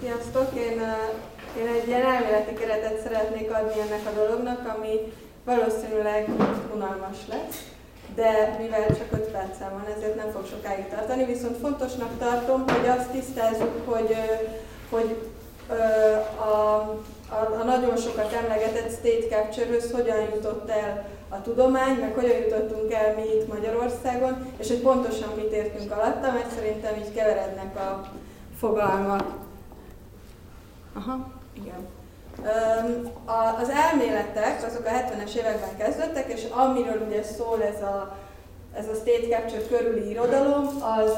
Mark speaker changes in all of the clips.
Speaker 1: Sziasztok! Én, én egy ilyen elméleti keretet szeretnék adni ennek a dolognak, ami valószínűleg unalmas lesz, de mivel csak 5 percem van, ezért nem fog sokáig tartani, viszont fontosnak tartom, hogy azt tisztázzuk, hogy, hogy a, a, a nagyon sokat emlegetett state capture hogyan jutott el a tudomány, meg hogyan jutottunk el mi itt Magyarországon, és hogy pontosan mit értünk alatta, mert szerintem így keverednek a fogalmak. Aha, igen. Az elméletek, azok a 70-es években kezdődtek, és amiről ugye szól ez a, ez a state capture körüli irodalom, az,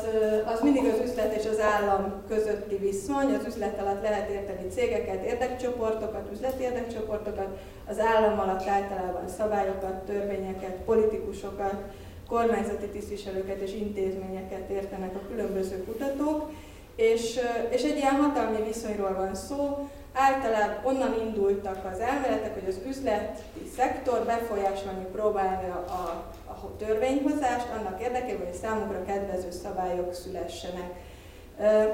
Speaker 1: az mindig az üzlet és az állam közötti viszony. Az üzlet alatt lehet érteni cégeket, érdekcsoportokat, üzleti érdekcsoportokat, az állam alatt általában szabályokat, törvényeket, politikusokat, kormányzati tisztviselőket és intézményeket értenek a különböző kutatók, és, és egy ilyen hatalmi viszonyról van szó, általában onnan indultak az elméletek, hogy az üzleti szektor befolyásolni próbálja a, a törvényhozást annak érdekében, hogy számukra kedvező szabályok szülessenek.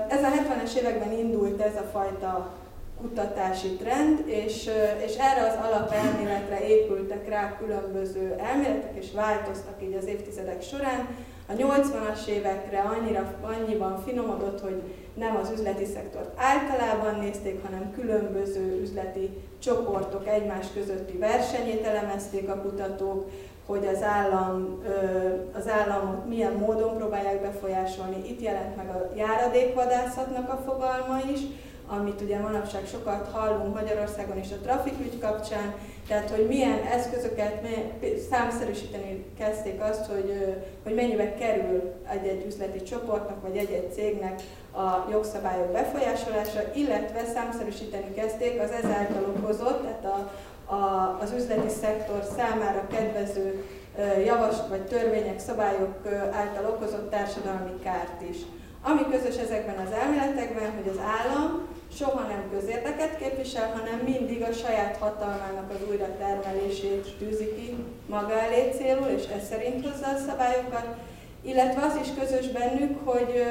Speaker 1: Ez a 70-es években indult ez a fajta kutatási trend, és, és erre az alapelméletre épültek rá különböző elméletek, és változtak így az évtizedek során. A 80-as évekre annyira, annyiban finomodott, hogy nem az üzleti szektort általában nézték, hanem különböző üzleti csoportok egymás közötti versenyét elemezték a kutatók, hogy az, állam, az államot milyen módon próbálják befolyásolni. Itt jelent meg a járadékvadászatnak a fogalma is, amit ugye manapság sokat hallunk Magyarországon is a trafikügy kapcsán, tehát hogy milyen eszközöket számszerűsíteni kezdték azt, hogy, hogy mennyibe kerül egy-egy üzleti csoportnak vagy egy-egy cégnek a jogszabályok befolyásolása, illetve számszerűsíteni kezdték az ezáltal okozott, tehát a, a, az üzleti szektor számára kedvező javas vagy törvények, szabályok által okozott társadalmi kárt is. Ami közös ezekben az elméletekben, hogy az állam soha nem közérdeket képvisel, hanem mindig a saját hatalmának az újra termelését tűzi ki maga elé célul, és ez szerint hozza a szabályokat, illetve az is közös bennük, hogy,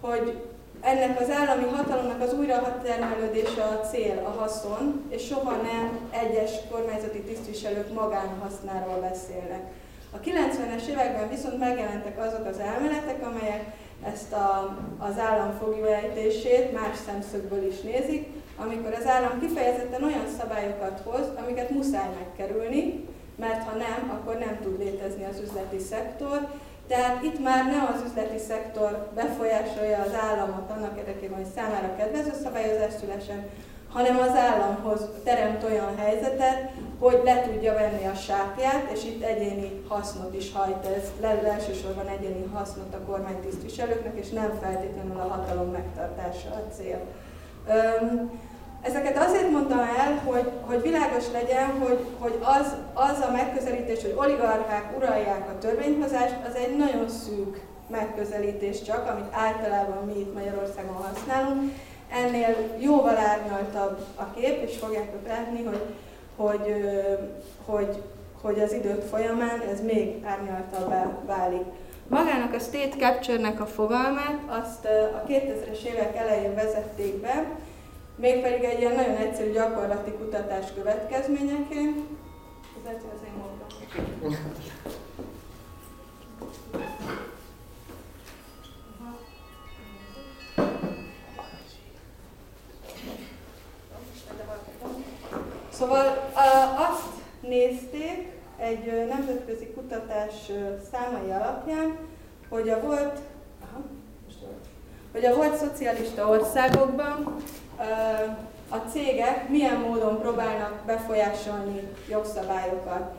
Speaker 1: hogy ennek az állami hatalomnak az újratermelődése a cél, a haszon, és soha nem egyes kormányzati tisztviselők magánhasznáról beszélnek. A 90-es években viszont megjelentek azok az elméletek, amelyek ezt a, az állam fogjúejtését más szemszögből is nézik, amikor az állam kifejezetten olyan szabályokat hoz, amiket muszáj megkerülni, mert ha nem, akkor nem tud létezni az üzleti szektor. Tehát itt már nem az üzleti szektor befolyásolja az államot annak érdekében, hogy számára kedvező szabályozás szülesen, hanem az államhoz teremt olyan helyzetet, hogy le tudja venni a sápját, és itt egyéni hasznot is hajt ez, elsősorban egyéni hasznot a kormánytisztviselőknek, és nem feltétlenül a hatalom megtartása a cél. Ezeket azért mondtam el, hogy, hogy világos legyen, hogy, hogy az, az a megközelítés, hogy oligarchák uralják a törvényhozást, az egy nagyon szűk megközelítés csak, amit általában mi itt Magyarországon használunk, ennél jóval árnyaltabb a kép, és fogjátok látni, hogy, hogy, hogy, hogy az idők folyamán ez még árnyaltabbá válik. Magának a state capture-nek a fogalmát azt a 2000-es évek elején vezették be, mégpedig egy ilyen nagyon egyszerű gyakorlati kutatás következményeként. Ez az én Szóval azt nézték egy nemzetközi kutatás számai alapján, hogy a volt, hogy a volt szocialista országokban a cégek milyen módon próbálnak befolyásolni jogszabályokat.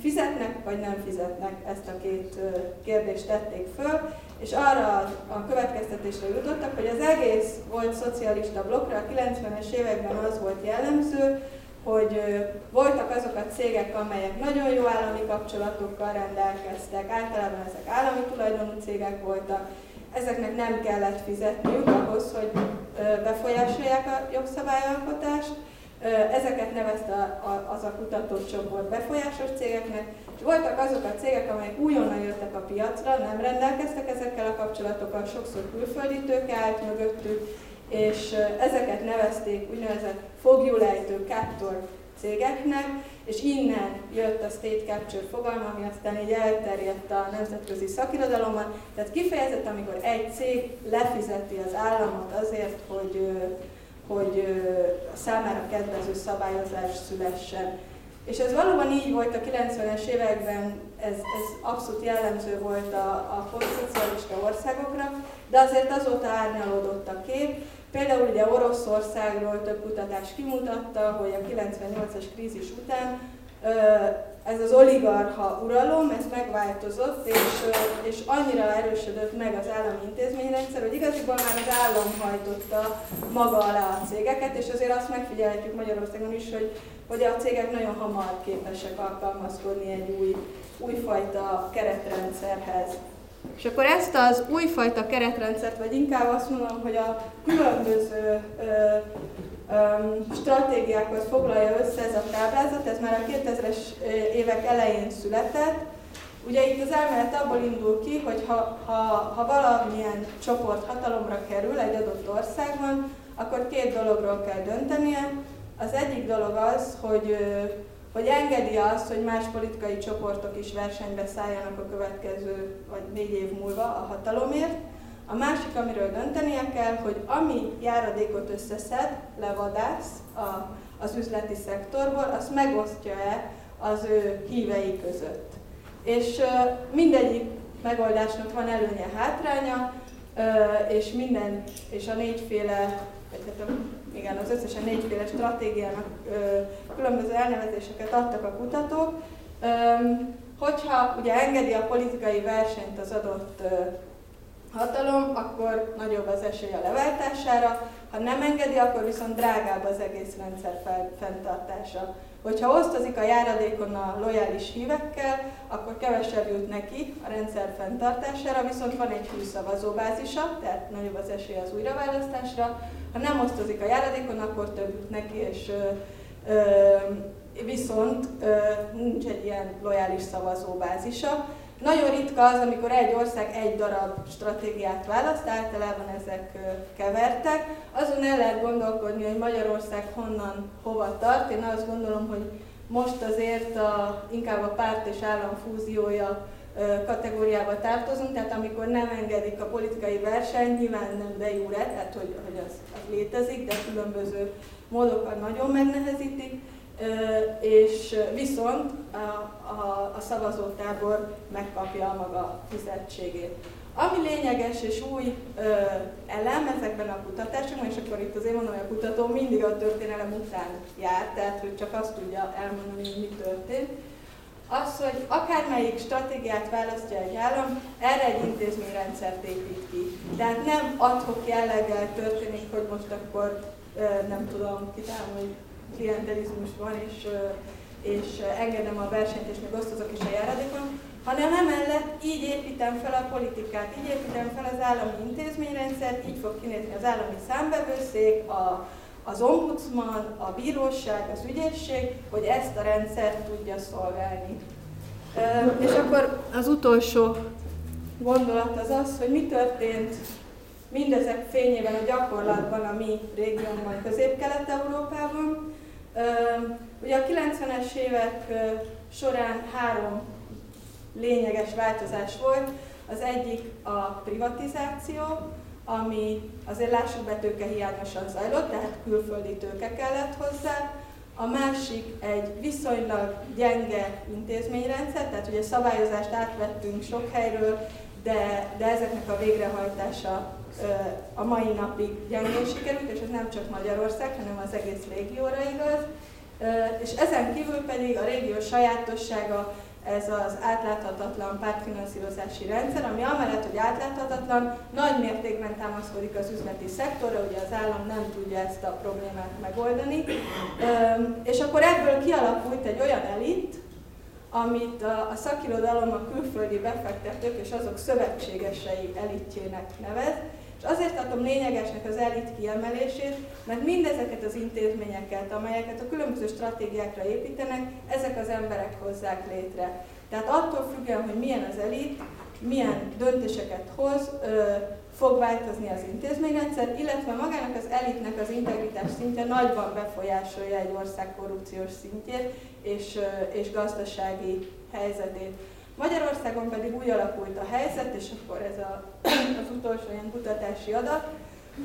Speaker 1: Fizetnek vagy nem fizetnek, ezt a két kérdést tették föl, és arra a következtetésre jutottak, hogy az egész volt szocialista blokkra a 90-es években az volt jellemző, hogy voltak azok a cégek, amelyek nagyon jó állami kapcsolatokkal rendelkeztek, általában ezek állami tulajdonú cégek voltak, ezeknek nem kellett fizetniük ahhoz, hogy befolyásolják a jogszabályalkotást, Ezeket nevezte az a kutatócsoport befolyásos cégeknek, és voltak azok a cégek, amelyek újonnan jöttek a piacra, nem rendelkeztek ezekkel a kapcsolatokkal, sokszor külföldi tőke állt mögöttük, és ezeket nevezték úgynevezett fogjulejtő captor cégeknek, és innen jött a state capture fogalma, ami aztán így elterjedt a nemzetközi szakirodalomban. Tehát kifejezett, amikor egy cég lefizeti az államot azért, hogy, hogy számára kedvező szabályozás szülessen. És ez valóban így volt a 90-es években, ez, ez abszolút jellemző volt a, a posztszocialista országokra, de azért azóta árnyalódott a kép. Például ugye Oroszországról több kutatás kimutatta, hogy a 98-as krízis után ez az oligarha uralom, ez megváltozott, és, és annyira erősödött meg az állami intézményrendszer, hogy igaziból már az állam hajtotta maga alá a cégeket, és azért azt megfigyelhetjük Magyarországon is, hogy, hogy a cégek nagyon hamar képesek alkalmazkodni egy új, újfajta keretrendszerhez. És akkor ezt az újfajta keretrendszert, vagy inkább azt mondom, hogy a különböző ö, ö, stratégiákat foglalja össze ez a táblázat, ez már a 2000-es évek elején született. Ugye itt az elmélet abból indul ki, hogy ha, ha, ha valamilyen csoport hatalomra kerül egy adott országban, akkor két dologról kell döntenie. Az egyik dolog az, hogy hogy engedi azt, hogy más politikai csoportok is versenybe szálljanak a következő vagy négy év múlva a hatalomért. A másik, amiről döntenie kell, hogy ami járadékot összeszed, levadász a, az üzleti szektorból, azt megosztja-e az ő hívei között. És mindegyik megoldásnak van előnye, hátránya, és minden, és a négyféle, vagy hát a igen, az összesen négyféle stratégiának különböző elnevezéseket adtak a kutatók. Hogyha ugye engedi a politikai versenyt az adott hatalom, akkor nagyobb az esély a leváltására, ha nem engedi, akkor viszont drágább az egész rendszer fenntartása. Hogyha osztozik a járadékon a lojális hívekkel, akkor kevesebb jut neki a rendszer fenntartására, viszont van egy hű szavazóbázisa, tehát nagyobb az esély az újraválasztásra. Ha nem osztozik a járadékon, akkor több jut neki, és ö, ö, viszont ö, nincs egy ilyen lojális szavazóbázisa. Nagyon ritka az, amikor egy ország egy darab stratégiát választ, általában ezek kevertek. Azon el lehet gondolkodni, hogy Magyarország honnan, hova tart. Én azt gondolom, hogy most azért a, inkább a párt és állam fúziója kategóriába tartozunk, tehát amikor nem engedik a politikai verseny, nyilván nem de jure, tehát hogy, hogy az, az létezik, de különböző módokat nagyon megnehezítik és viszont a, a, a szavazótábor megkapja a maga fizetségét. Ami lényeges és új ö, elem ezekben a kutatásokban, és akkor itt azért mondom, hogy a kutató mindig a történelem után jár, tehát hogy csak azt tudja elmondani, hogy mi történt, az, hogy akármelyik stratégiát választja egy állam, erre egy intézményrendszert épít ki. Tehát nem adhok jelleggel történik, hogy most akkor nem tudom, hogy klientelizmus van, és, és engedem a versenyt, és még osztozok is a járadékon, hanem emellett így építem fel a politikát, így építem fel az állami intézményrendszert, így fog kinézni az állami számbevőszék, a, az ombudsman, a bíróság, az ügyészség, hogy ezt a rendszert tudja szolgálni. És akkor az utolsó gondolat az az, hogy mi történt mindezek fényében a gyakorlatban a mi régiónkban, Közép-Kelet-Európában. Ugye a 90-es évek során három lényeges változás volt. Az egyik a privatizáció, ami azért lássuk be tőke hiányosan zajlott, tehát külföldi tőke kellett hozzá. A másik egy viszonylag gyenge intézményrendszer, tehát ugye szabályozást átvettünk sok helyről, de, de ezeknek a végrehajtása a mai napig gyengén sikerült, és ez nem csak Magyarország, hanem az egész régióra igaz. És ezen kívül pedig a régió sajátossága ez az átláthatatlan pártfinanszírozási rendszer, ami amellett, hogy átláthatatlan, nagy mértékben támaszkodik az üzleti szektorra, ugye az állam nem tudja ezt a problémát megoldani. És akkor ebből kialakult egy olyan elit, amit a, szakirodalom a külföldi befektetők és azok szövetségesei elitjének nevez, azért tartom lényegesnek az elit kiemelését, mert mindezeket az intézményeket, amelyeket a különböző stratégiákra építenek, ezek az emberek hozzák létre. Tehát attól függően, hogy milyen az elit, milyen döntéseket hoz, fog változni az intézményrendszer, illetve magának az elitnek az integritás szintje nagyban befolyásolja egy ország korrupciós szintjét és, és gazdasági helyzetét. Magyarországon pedig úgy alakult a helyzet, és akkor ez a, az utolsó ilyen kutatási adat,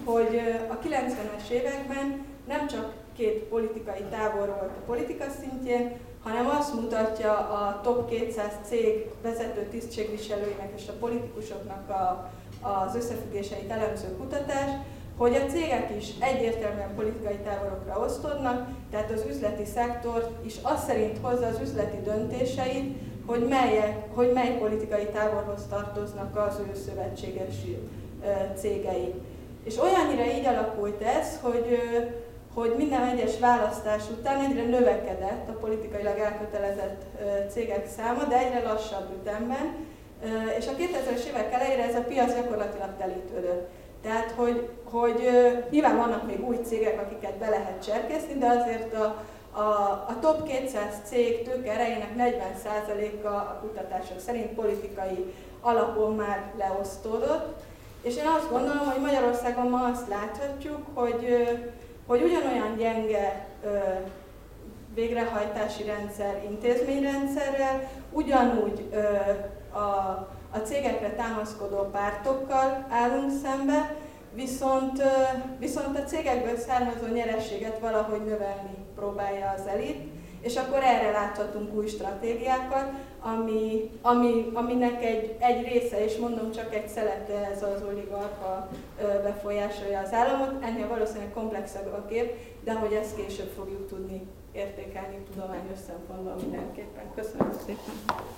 Speaker 1: hogy a 90-es években nem csak két politikai tábor volt a politika szintjén, hanem azt mutatja a top 200 cég vezető tisztségviselőinek és a politikusoknak a, az összefüggéseit elemző kutatás, hogy a cégek is egyértelműen politikai táborokra osztodnak, tehát az üzleti szektor is azt szerint hozza az üzleti döntéseit, hogy, melyek, hogy mely politikai táborhoz tartoznak az ő szövetséges cégei. És olyannyira így alakult ez, hogy, hogy minden egyes választás után egyre növekedett a politikailag elkötelezett cégek száma, de egyre lassabb ütemben, és a 2000-es évek elejére ez a piac gyakorlatilag telítődött. Tehát, hogy, hogy nyilván vannak még új cégek, akiket be lehet cserkészni, de azért a, a, a top 200 cég tőke erejének 40%-a a kutatások szerint politikai alapon már leosztódott. És én azt gondolom, hogy Magyarországon ma azt láthatjuk, hogy, hogy ugyanolyan gyenge végrehajtási rendszer intézményrendszerrel, ugyanúgy a, a cégekre támaszkodó pártokkal állunk szembe, viszont, viszont a cégekből származó nyerességet valahogy növelni próbálja az elit, és akkor erre láthatunk új stratégiákat, ami, ami, aminek egy, egy része, és mondom csak egy szelete ez az oligarcha befolyásolja az államot, ennél valószínűleg komplexebb a kép, de hogy ezt később fogjuk tudni értékelni tudományos szempontból mindenképpen. Köszönöm szépen!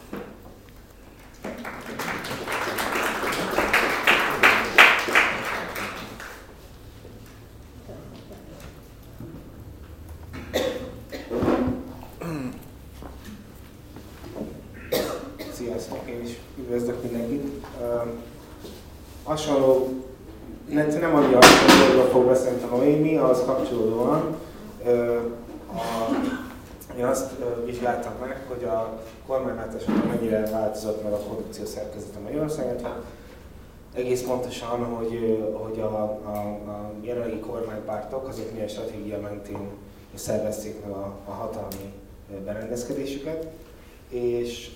Speaker 2: Sziasztok, én is üdvözlök mindenkit. hasonló, nem, nem annyi hasonlóról fog beszélni a Noémi, ahhoz kapcsolódóan a, én azt vizsgáltam meg, hogy a kormányváltás mennyire változott meg a korrupció szerkezete Magyarországon. Egész pontosan, hogy, hogy a, a, a jelenlegi kormánypártok azok milyen stratégia mentén szervezték meg a, a hatalmi berendezkedésüket, és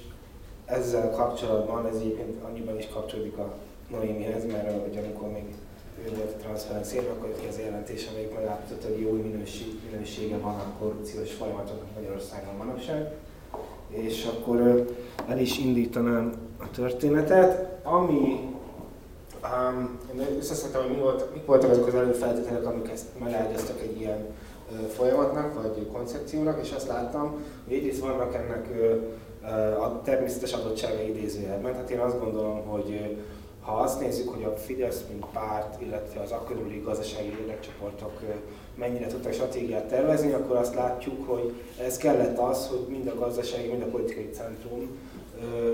Speaker 2: ezzel kapcsolatban, ez egyébként annyiban is kapcsolódik a Noémihez, mert hogy amikor még ő volt a transzferenciában, akkor ki az jelentés, amelyik megállapította, hogy jó minőség, minősége van a korrupciós folyamatoknak Magyarországon manapság. És akkor el is indítanám a történetet, ami Um, én összeszedtem, hogy mi volt, mik voltak azok az előfeltételek, amik ezt megágyaztak egy ilyen uh, folyamatnak, vagy koncepciónak, és azt láttam, hogy egyrészt vannak ennek uh, a természetes adottsága idézőjelben. Tehát én azt gondolom, hogy ha azt nézzük, hogy a Fidesz, mint párt, illetve az akkörüli gazdasági érdekcsoportok mennyire tudtak stratégiát tervezni, akkor azt látjuk, hogy ez kellett az, hogy mind a gazdasági, mind a politikai centrum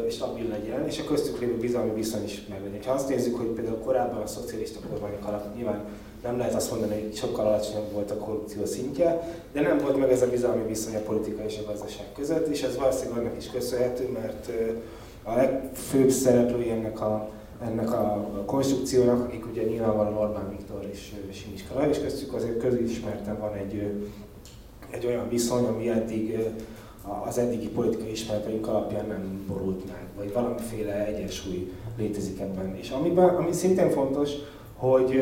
Speaker 2: stabil legyen, és a köztük lévő bizalmi viszony is meglegyen. Ha azt nézzük, hogy például korábban a szocialista kormányok alatt nyilván nem lehet azt mondani, hogy sokkal alacsonyabb volt a korrupció szintje, de nem volt meg ez a bizalmi viszony a politika és a gazdaság között, és ez valószínűleg annak is köszönhető, mert a legfőbb szereplői ennek a, ennek a konstrukciónak, akik ugye nyilvánvalóan Orbán Viktor és Simics Kalaj, és köztük azért közismerten van egy, egy olyan viszony, ami eddig az eddigi politikai ismereteink alapján nem borult meg, vagy valamiféle egyensúly létezik ebben. És amiben, ami szintén fontos, hogy,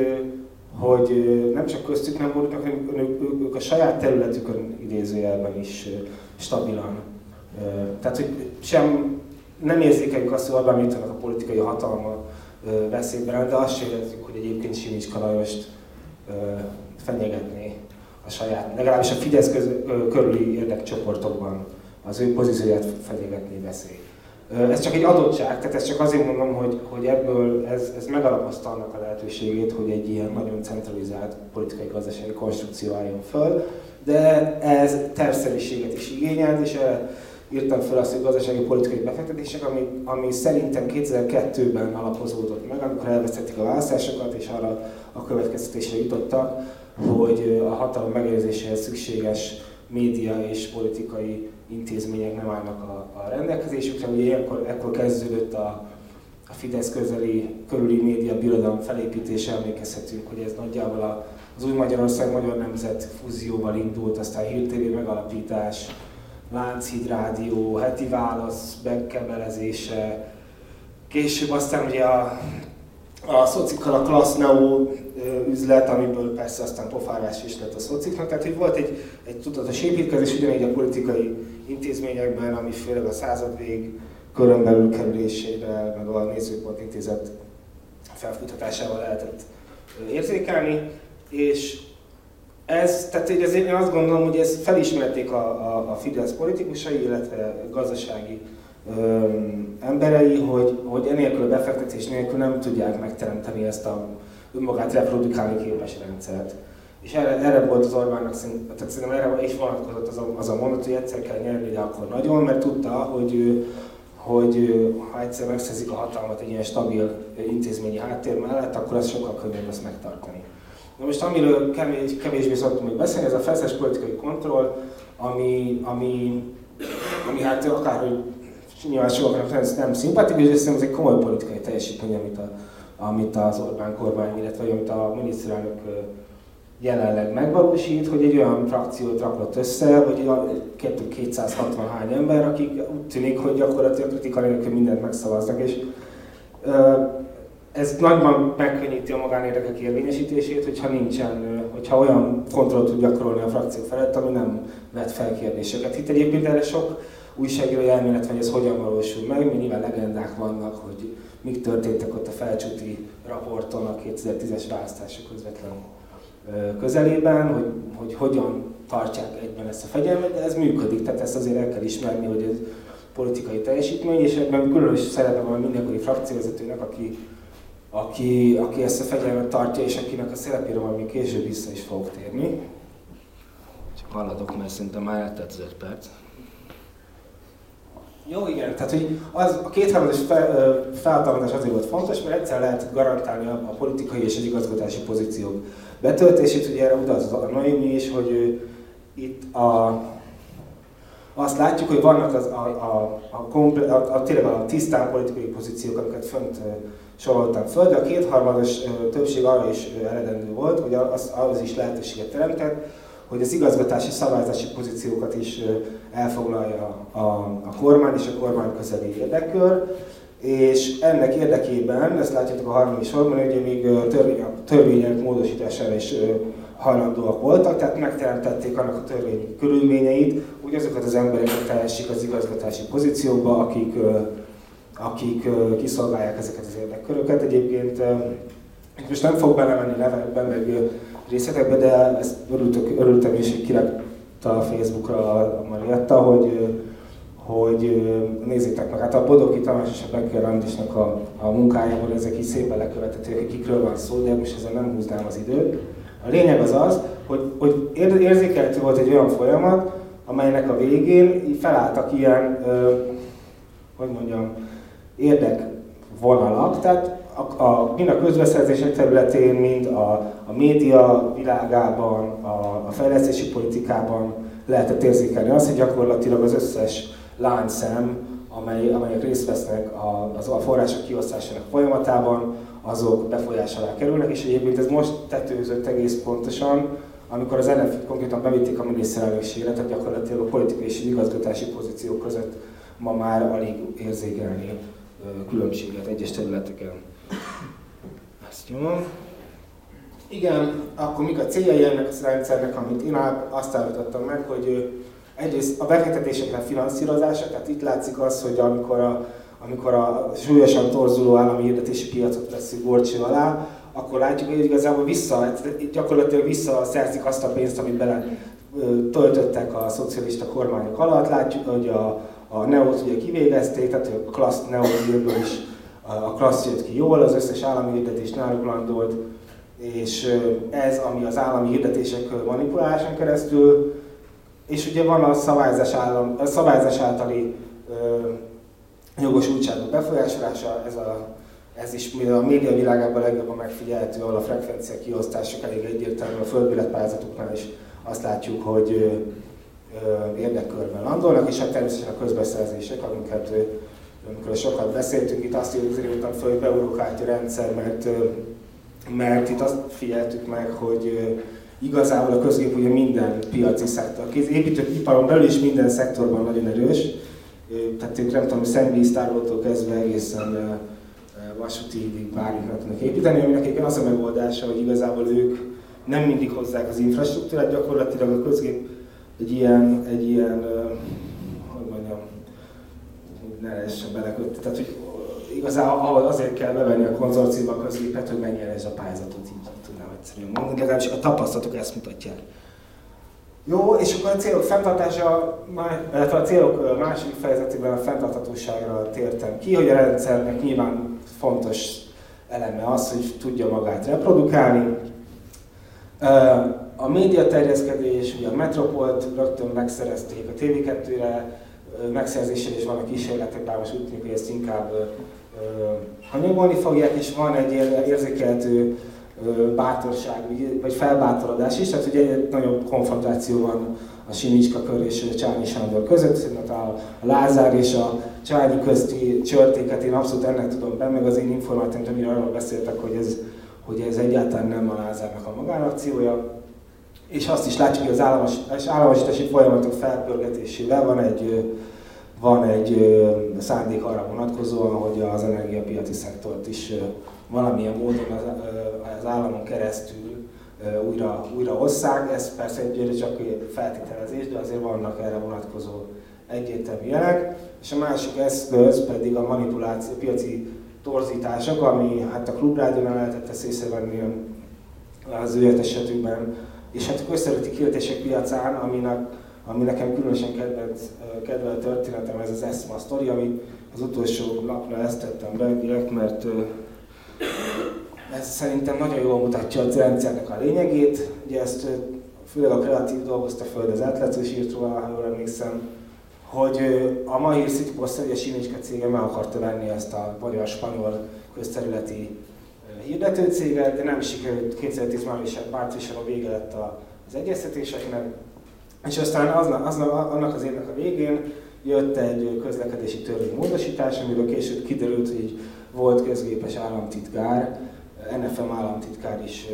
Speaker 2: hogy nem csak köztük nem meg, hanem ők, ők a saját területükön idézőjelben is stabilan. Tehát, hogy sem nem érzékeljük azt, hogy Orbán Viktornak a politikai hatalma veszélyben de azt sem érezzük, hogy egyébként Simics Kalajost fenyegetné a saját, legalábbis a Fidesz köz, körüli érdekcsoportokban az ő pozícióját fenyegetni veszély. Ez csak egy adottság, tehát ezt csak azért mondom, hogy, hogy ebből ez, ez megalapozta annak a lehetőségét, hogy egy ilyen nagyon centralizált politikai-gazdasági konstrukció álljon föl, de ez tervszeriséget is igényelt, és írtam fel azt, hogy gazdasági politikai befektetések, ami, ami szerintem 2002-ben alapozódott meg, amikor elvesztették a választásokat, és arra a következtetésre jutottak, hogy a hatalom megőrzéséhez szükséges média és politikai intézmények nem állnak a, a rendelkezésükre. Ugye ilyenkor, ekkor kezdődött a, a Fidesz közeli, körüli média birodalom felépítése emlékezhetünk, hogy ez nagyjából az új Magyarország Magyar Nemzet fúzióval indult, aztán hírtévé megalapítás, Lánchíd Rádió, heti válasz bekebelezése, később aztán ugye a, a szocikkal a Class Neo üzlet, amiből persze aztán pofárás is lett a szociknak. Tehát, hogy volt egy, egy tudatos építkezés ugyanígy a politikai intézményekben, ami főleg a századvég körön belül kerülésével, meg a Nézőpont Intézet felfutatásával lehetett érzékelni, és ez, tehát ez, én azt gondolom, hogy ezt felismerték a, a, a Fidesz politikusai, illetve gazdasági emberei, hogy, hogy enélkül a befektetés nélkül nem tudják megteremteni ezt a önmagát reprodukálni képes rendszert. És erre, erre volt az Orbánnak, tehát szerintem erre is vonatkozott az a, az a mondat, hogy egyszer kell nyerni, de akkor nagyon, mert tudta, hogy ő, hogy ha egyszer megszerzik a hatalmat egy ilyen stabil intézményi háttér mellett, akkor az sokkal könnyebb lesz megtartani. Na most amiről kevés, kevésbé szoktunk még beszélni, ez a feszes politikai kontroll, ami, ami, ami hát akárhogy nyilván sokaknak nem, nem szimpatikus, de szerintem ez egy komoly politikai teljesítmény, amit, a, amit az Orbán kormány, illetve amit a miniszterelnök jelenleg megvalósít, hogy egy olyan frakciót rakott össze, hogy 260 hány ember, akik úgy tűnik, hogy gyakorlatilag kritika nélkül mindent megszavaznak, és ez nagyban megkönnyíti a magánérdekek érvényesítését, hogyha nincsen, hogyha olyan kontrollt tud gyakorolni a frakció felett, ami nem vet fel kérdéseket. Itt egyébként erre sok újságíró elmélet hogy ez hogyan valósul meg, mert nyilván legendák vannak, hogy mik történtek ott a felcsúti raporton a 2010-es választások közvetlen közelében, hogy, hogy hogyan tartják egyben ezt a fegyelmet, de ez működik, tehát ezt azért el kell ismerni, hogy ez politikai teljesítmény, és ebben különös szerepe van mindenkori frakcióvezetőnek, aki aki, aki ezt a fegyelmet tartja, és akinek a szerepére majd még később vissza is fogok térni. Csak haladok, mert szerintem már eltelt az öt perc. Jó, igen, tehát hogy az, a kétharmados fel, felhatalmazás azért volt fontos, mert egyszer lehet garantálni a, a politikai és az igazgatási pozíciók betöltését, ugye erre utaz a Noémi is, hogy ő, itt a, azt látjuk, hogy vannak az, a, a, a, a, a, a, tényleg a tisztán politikai pozíciók, amiket fönt soroltam föl, de a kétharmados többség arra is eredendő volt, hogy az, az is lehetőséget teremtett, hogy az igazgatási szabályzási pozíciókat is elfoglalja a, a kormány és a kormány közeli érdekkör, és ennek érdekében, ezt látjátok a harmadik sorban, hogy még törvény, törvények módosítására is hajlandóak voltak, tehát megteremtették annak a törvény körülményeit, hogy azokat az embereket teljessék az igazgatási pozíciókba, akik akik kiszolgálják ezeket az érdekköröket. Egyébként most nem fog belemenni levelben, meg részletekbe, de ezt örültök, örültem is, hogy a Facebookra a Marietta, hogy, hogy nézzétek meg, hát a Bodoki Tamás és a Becker Andisnak a, a munkájából ezek is szépen lekövethetőek, hogy kikről van szó, de most ezzel nem húznám az időt. A lényeg az az, hogy, hogy érzékelhető volt egy olyan folyamat, amelynek a végén felálltak ilyen, hogy mondjam, érdekvonalak, tehát a, a, mind a közbeszerzések területén, mind a, a média világában, a, a fejlesztési politikában lehetett érzékelni azt, hogy gyakorlatilag az összes láncszem, amely, amelyek részt vesznek a, az a források kiosztásának folyamatában, azok befolyás alá kerülnek, és egyébként ez most tetőzött egész pontosan, amikor az NF konkrétan bevitték a miniszterelnökségre, tehát gyakorlatilag a politikai és igazgatási pozíciók között ma már alig érzékelni különbséget egyes területeken. Ezt nyomom. Igen, akkor mik a céljai ennek a rendszernek, amit én azt állítottam meg, hogy egyrészt a befektetéseknek finanszírozása, tehát itt látszik az, hogy amikor a, amikor a súlyosan torzuló állami hirdetési piacot veszünk gorcső alá, akkor látjuk, hogy igazából vissza, gyakorlatilag visszaszerzik azt a pénzt, amit bele töltöttek a szocialista kormányok alatt. Látjuk, hogy a, a Neot ugye kivégezték, tehát a klassz Neot is a klassz jött ki jól, az összes állami hirdetés náluk landolt, és ez, ami az állami hirdetések manipuláláson keresztül, és ugye van a szabályzás, állam, a szabályzás általi ö, jogosultságok befolyásolása, ez, a, ez is a média világában legjobban megfigyelhető, ahol a frekvencia kiosztások elég egyértelmű, a földbilletpályázatoknál is azt látjuk, hogy érdekkörben landolnak, és hát természetesen a közbeszerzések, amiket amikor sokat beszéltünk, itt azt írtam föl, hogy beurokált a rendszer, mert, mert itt azt figyeltük meg, hogy igazából a közgép ugye minden piaci szektor, építőiparon belül is minden szektorban nagyon erős, tehát ők nem tudom, szemvíztárolótól kezdve egészen vasúti bármit tudnak építeni, ami nekik az a megoldása, hogy igazából ők nem mindig hozzák az infrastruktúrát, gyakorlatilag a közgép egy ilyen, egy ilyen ne lehessen belekötni. Tehát, hogy igazából azért kell bevenni a konzorciumba a közgépet, hogy ez a pályázatot, így tudnám egyszerűen mondani, legalábbis a tapasztalatok ezt mutatják. Jó, és akkor a célok fenntartása, illetve a célok második fejezetében a fenntarthatóságra tértem ki, hogy a rendszernek nyilván fontos eleme az, hogy tudja magát reprodukálni. A média terjeszkedés, ugye a Metropolt rögtön megszerezték a TV2-re, megszerzésére is vannak kísérletek, bár most úgy tűnik, hogy ezt inkább hanyagolni fogják, és van egy érzékeltő bátorság, vagy felbátorodás is, tehát ugye egy nagyobb konfrontáció van a Sinicska kör és a Csányi Sándor között, a, a Lázár és a Csányi közti csörtéket én abszolút ennek tudom be, meg az én információt, amire arról beszéltek, hogy ez, hogy ez egyáltalán nem a Lázárnak a magánakciója. És azt is látjuk, hogy az államos, államosítási folyamatok felpörgetésével van egy, van egy szándék arra vonatkozóan, hogy az energiapiaci szektort is valamilyen módon az, államon keresztül újra, újra osszák. Ez persze egy csak feltételezés, de azért vannak erre vonatkozó egyértelmű jelek. És a másik eszköz pedig a manipuláció, piaci torzítások, ami hát a klubrádiónál lehetett ezt észrevenni az ő esetükben, és hát a közterületi kiöltések piacán, aminek, ami nekem különösen kedvelt, kedvelt történetem, ez az ESMA sztori, ami az utolsó napra ezt tettem be, direkt, mert ez szerintem nagyon jól mutatja a rendszernek a lényegét. Ugye ezt főleg a kreatív dolgozta föl, az is írt róla, ha jól emlékszem, hogy a mai City Post a Sinicska cége meg akarta venni ezt a magyar-spanyol közterületi hirdetőcéget, de nem sikerült 2010 márciusban a vége lett az egyeztetéseknek. És aztán az, az, annak az évnek a végén jött egy közlekedési törvény módosítás, amiről később kiderült, hogy volt közgépes államtitkár, NFM államtitkár is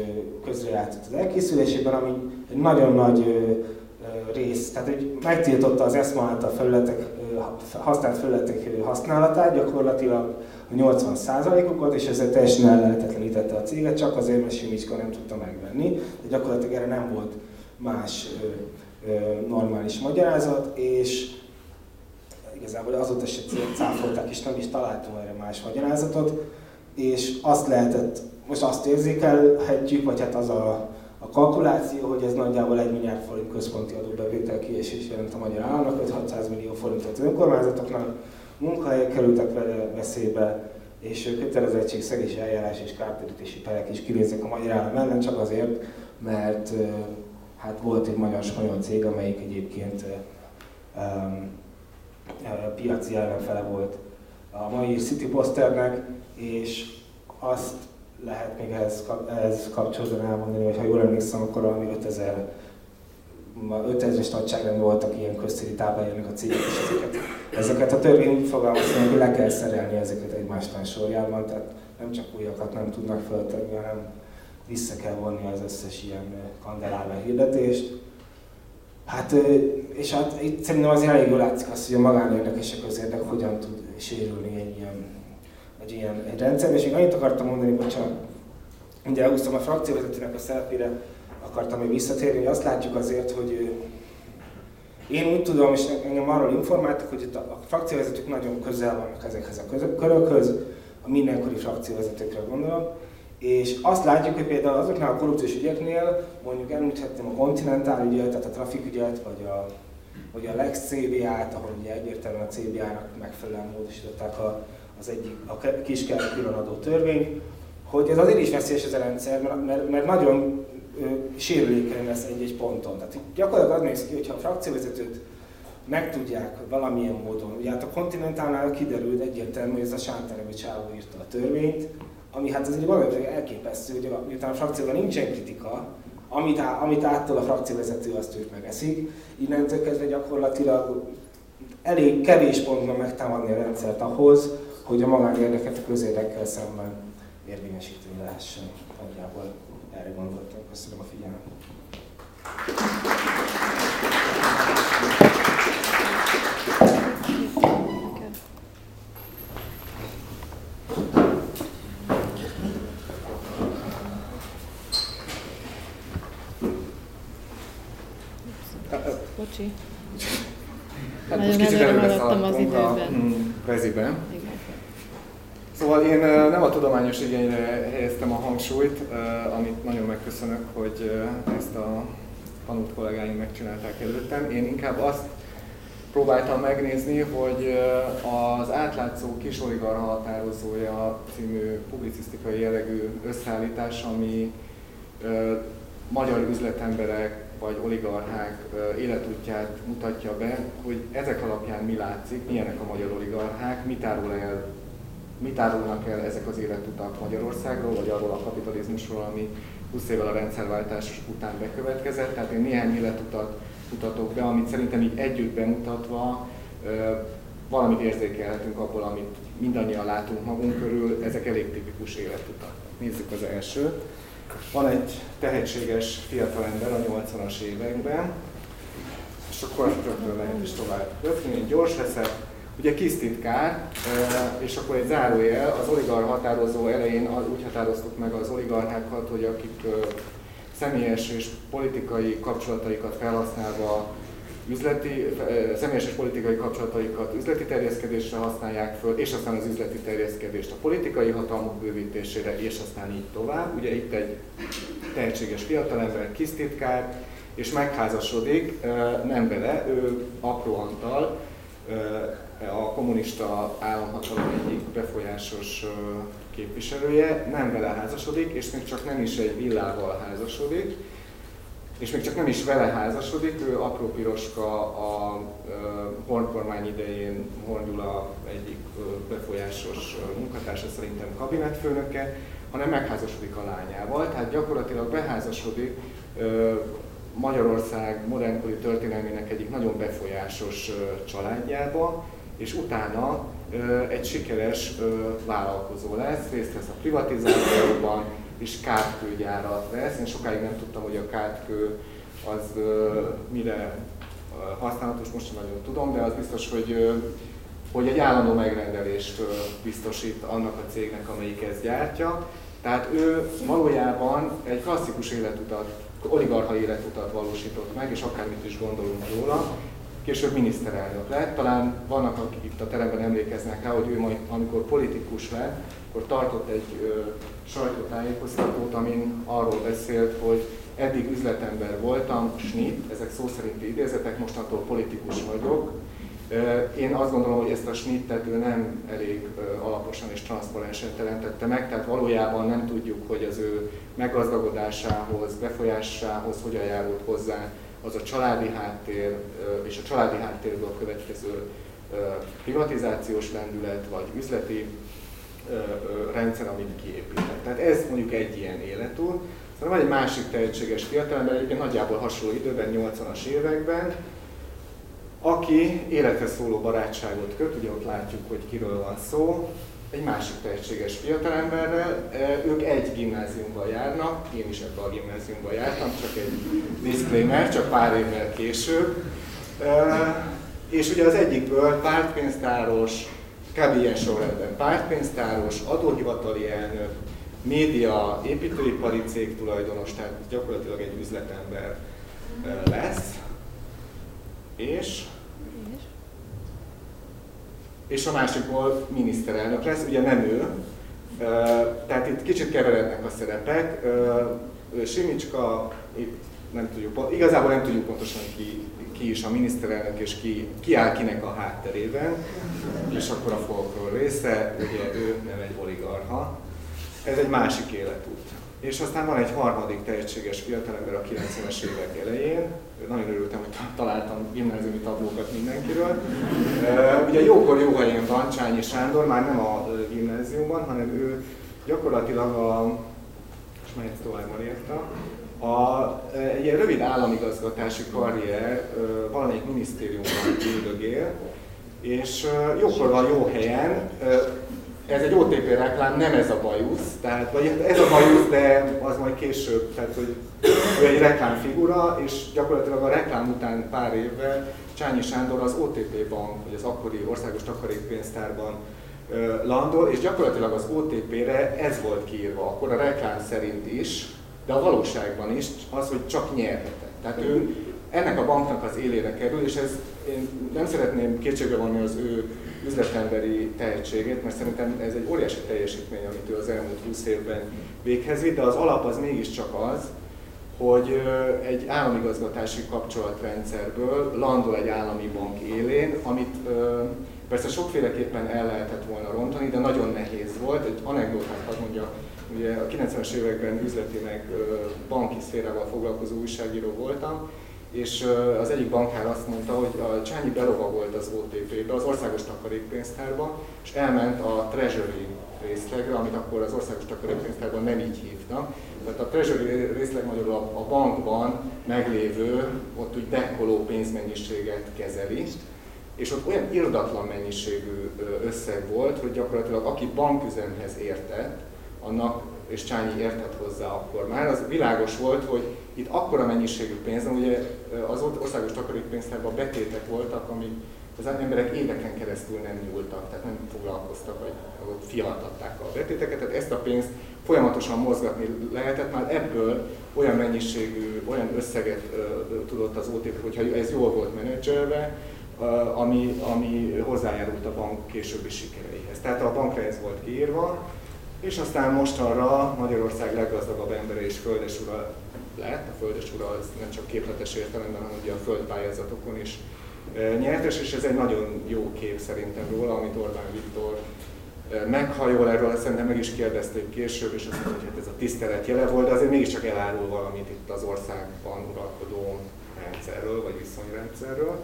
Speaker 2: közrejátszott az elkészülésében, ami egy nagyon nagy rész, tehát hogy megtiltotta az ESMA által felületek, használt felületek használatát, gyakorlatilag a 80%-okat, és ezzel teljesen ellehetetlenítette a céget, csak azért, mert Simicska nem tudta megvenni, de gyakorlatilag erre nem volt más normális magyarázat, és igazából azóta se cáfolták, és nem is találtunk erre más magyarázatot, és azt lehetett, most azt érzékelhetjük, vagy hát az a, a kalkuláció, hogy ez nagyjából 1 milliárd forint központi adóbevétel kiesés jelent a magyar államnak, 5-600 millió forintot az önkormányzatoknak, munkahelyek kerültek vele veszélybe, és szegés eljárás és kártérítési perek is kinéznek a magyar állam ellen, csak azért, mert hát volt egy magyar-spanyol cég, amelyik egyébként um, piaci ellenfele volt a mai City Posternek, és azt lehet még ehhez, kapcsolódóan elmondani, hogy ha jól emlékszem, akkor valami 5000 5000-es nagyságrendben voltak ilyen köztéri táblájának a cégek, és ezeket, ezeket a törvény úgy fogalmazta, hogy le kell szerelni ezeket egymásnál sorjában, tehát nem csak újakat nem tudnak föltenni, hanem vissza kell vonni az összes ilyen kandelárve hirdetést. Hát, és hát itt szerintem azért elég jól látszik azt, hogy a magánérdek és a közérdek hogyan tud sérülni egy ilyen, egy ilyen egy rendszer. És még annyit akartam mondani, bocsánat, ugye elhúztam a frakcióvezetőnek a szelfire, akartam még visszatérni, hogy azt látjuk azért, hogy én úgy tudom, és engem arról informáltak, hogy itt a frakcióvezetők nagyon közel vannak ezekhez a körökhöz, a mindenkori frakcióvezetőkre gondolom, és azt látjuk, hogy például azoknál a korrupciós ügyeknél, mondjuk említhettem a Continental ügyet, tehát a Traffic ügyet, vagy a, vagy a Lex CBA-t, ahol ugye egyértelműen a CBA-nak megfelelően módosították a, az egyik a kiskelet különadó törvényt, hogy ez azért is veszélyes ez a rendszer, mert, mert, mert nagyon ö, sérülékeny lesz egy-egy ponton. Tehát gyakorlatilag az néz ki, hogyha a frakcióvezetőt megtudják valamilyen módon. Ugye hát a Continentalnál kiderült egyértelmű, hogy ez a Sánterevics írta a törvényt, ami hát egy valami elképesztő, hogy miután a frakcióban nincsen kritika, amit, á, amit áttól a frakcióvezető, azt ők megeszik. Innentől kezdve gyakorlatilag elég kevés ponton megtámadni a rendszert ahhoz, hogy a magánérdeket a közérdekkel szemben érvényesíteni lehessen. Nagyjából erre gondoltam. Köszönöm a figyelmet.
Speaker 3: Bocsi.
Speaker 4: Hát
Speaker 3: Nagyon
Speaker 4: most kicsit
Speaker 3: előre
Speaker 4: szaladtunk a mm, preziben.
Speaker 3: Igen.
Speaker 4: Szóval én nem a tudományos igényre helyeztem a hangsúlyt, amit nagyon megköszönök, hogy ezt a tanult kollégáim megcsinálták előttem. Én inkább azt próbáltam megnézni, hogy az átlátszó kis oligarha határozója című publicisztikai jellegű összeállítás, ami magyar üzletemberek vagy oligarchák életútját mutatja be, hogy ezek alapján mi látszik, milyenek a magyar oligarchák, mit árul el mit árulnak el ezek az életutak Magyarországról, vagy arról a kapitalizmusról, ami 20 évvel a rendszerváltás után bekövetkezett. Tehát én néhány életutat mutatok be, amit szerintem így együtt bemutatva valamit érzékelhetünk abból, amit mindannyian látunk magunk körül, ezek elég tipikus életutak. Nézzük az elsőt. Van egy tehetséges fiatalember a 80-as években, és akkor rögtön lehet is tovább rögtön, én gyors leszek, Ugye kis titkár, és akkor egy zárójel, az oligar határozó elején úgy határoztuk meg az oligarchákat, hogy akik személyes és politikai kapcsolataikat felhasználva üzleti, személyes és politikai kapcsolataikat üzleti terjeszkedésre használják föl, és aztán az üzleti terjeszkedést a politikai hatalmuk bővítésére, és aztán így tovább. Ugye itt egy tehetséges fiatalember, kis titkár, és megházasodik, nem vele, ő apró Antal, a kommunista államhatalom egyik befolyásos képviselője, nem vele házasodik, és még csak nem is egy villával házasodik, és még csak nem is vele házasodik, ő apró piroska a Horn kormány idején Horn egyik befolyásos munkatársa, szerintem kabinetfőnöke, hanem megházasodik a lányával, tehát gyakorlatilag beházasodik Magyarország modernkori történelmének egyik nagyon befolyásos családjába, és utána egy sikeres vállalkozó lesz, részt vesz a privatizációban, és kártkőgyárat vesz. Én sokáig nem tudtam, hogy a kártkő az mire használatos, most sem nagyon tudom, de az biztos, hogy, hogy egy állandó megrendelést biztosít annak a cégnek, amelyik ezt gyártja. Tehát ő valójában egy klasszikus életutat, oligarha életutat valósított meg, és akármit is gondolunk róla, később miniszterelnök lett. Talán vannak, akik itt a teremben emlékeznek rá, hogy ő majd, amikor politikus lett, akkor tartott egy ö, sajtótájékoztatót, amin arról beszélt, hogy eddig üzletember voltam, snit, ezek szó szerinti idézetek, mostantól politikus vagyok. Én azt gondolom, hogy ezt a snittet ő nem elég alaposan és transzparensen teremtette meg, tehát valójában nem tudjuk, hogy az ő meggazdagodásához, befolyásához hogyan járult hozzá az a családi háttér és a családi háttérből következő privatizációs lendület vagy üzleti rendszer, amit kiépített. Tehát ez mondjuk egy ilyen életút. Aztán van egy másik tehetséges fiatalember, egyébként nagyjából hasonló időben, 80-as években, aki élethez szóló barátságot köt, ugye ott látjuk, hogy kiről van szó, egy másik tehetséges fiatalemberrel. Ők egy gimnáziumban járnak, én is ebben a gimnáziumban jártam, csak egy disclaimer, csak pár évvel később. És ugye az egyikből pártpénztáros, kb. ilyen sorrendben pártpénztáros, adóhivatali elnök, média, építőipari cég tulajdonos, tehát gyakorlatilag egy üzletember lesz. És és a másikból miniszterelnök lesz, ugye nem ő. Tehát itt kicsit keverednek a szerepek. Simicska, itt nem tudjuk, igazából nem tudjuk pontosan ki, ki is a miniszterelnök, és ki, ki áll kinek a hátterében, és akkor a folkról része, ugye ő nem egy oligarha. Ez egy másik életút. És aztán van egy harmadik tehetséges fiatalember a 90-es évek elején, nagyon örültem, hogy találtam gimnáziumi tablókat mindenkiről. Ugye jókor jó helyen van Csányi Sándor, már nem a gimnáziumban, hanem ő gyakorlatilag a, és mehetsz tovább Marietta, A, egy ilyen rövid államigazgatási karrier valamelyik minisztériumban üldögél, és jókor van jó helyen, ez egy OTP reklám, nem ez a bajusz, tehát, vagy ez a bajusz, de az majd később, tehát hogy ő egy reklámfigura, és gyakorlatilag a reklám után pár évvel Csányi Sándor az OTP bank, vagy az akkori országos takarékpénztárban landol, és gyakorlatilag az OTP-re ez volt kiírva, akkor a reklám szerint is, de a valóságban is az, hogy csak nyerhetek. Tehát ő ennek a banknak az élére kerül, és ez, én nem szeretném kétségbe vonni az ő üzletemberi tehetségét, mert szerintem ez egy óriási teljesítmény, amit ő az elmúlt 20 évben véghez vitt, de az alap az mégiscsak az, hogy egy államigazgatási kapcsolatrendszerből landol egy állami bank élén, amit persze sokféleképpen el lehetett volna rontani, de nagyon nehéz volt. Egy anekdotát hadd mondja, ugye a 90-es években üzleti meg banki szférával foglalkozó újságíró voltam, és az egyik bankár azt mondta, hogy a Csányi belovagolt az OTP-be, az Országos Takarékpénztárba, és elment a Treasury részlegre, amit akkor az Országos Takarékpénztárban nem így hívtak. Tehát a Treasury részleg magyarul a, a bankban meglévő, ott úgy dekkoló pénzmennyiséget kezeli, és ott olyan irdatlan mennyiségű összeg volt, hogy gyakorlatilag aki banküzemhez értett, annak és Csányi értett hozzá akkor már, az világos volt, hogy itt akkora mennyiségű pénz, ugye az országos takarékpénztárban betétek voltak, amik az emberek éveken keresztül nem nyúltak, tehát nem foglalkoztak, vagy fialtatták a betéteket, tehát ezt a pénzt folyamatosan mozgatni lehetett, már ebből olyan mennyiségű, olyan összeget uh, tudott az OTP, hogyha ez jól volt menedzselve, ami, ami hozzájárult a bank későbbi sikereihez. Tehát a bankra ez volt kiírva, és aztán mostanra Magyarország leggazdagabb embere és földesura lett. A földesura az nem csak képletes értelemben, hanem ugye a földpályázatokon is e, nyertes, és ez egy nagyon jó kép szerintem róla, amit Orbán Viktor e, meghajol erről, szerintem meg is kérdezték később, és azt mondta, hogy hát ez a tisztelet jele volt, de azért mégiscsak elárul valamit itt az országban uralkodó rendszerről, vagy viszonyrendszerről.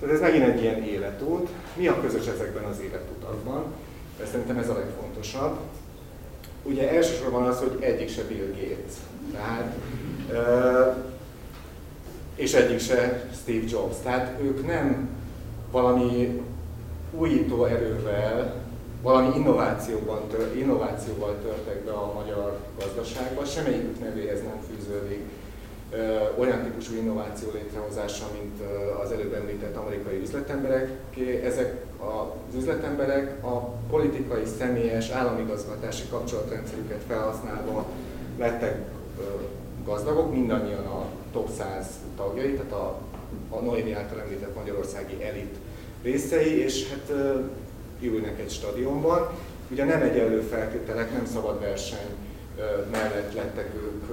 Speaker 4: Tehát ez megint egy ilyen életút. Mi a közös ezekben az életutakban? Szerintem ez a legfontosabb ugye elsősorban az, hogy egyik se Bill Gates. Tehát, és egyik se Steve Jobs. Tehát ők nem valami újító erővel, valami innovációban tör, innovációval törtek be a magyar gazdaságba, semmelyikük nevéhez nem fűződik olyan típusú innováció létrehozása, mint az előbb említett amerikai üzletemberek. Ezek az üzletemberek a politikai, személyes, államigazgatási kapcsolatrendszerüket felhasználva lettek gazdagok, mindannyian a top 100 tagjai, tehát a, a Noémi által említett magyarországi elit részei, és hát ülnek egy stadionban. Ugye nem egyenlő feltételek, nem szabad verseny mellett lettek ők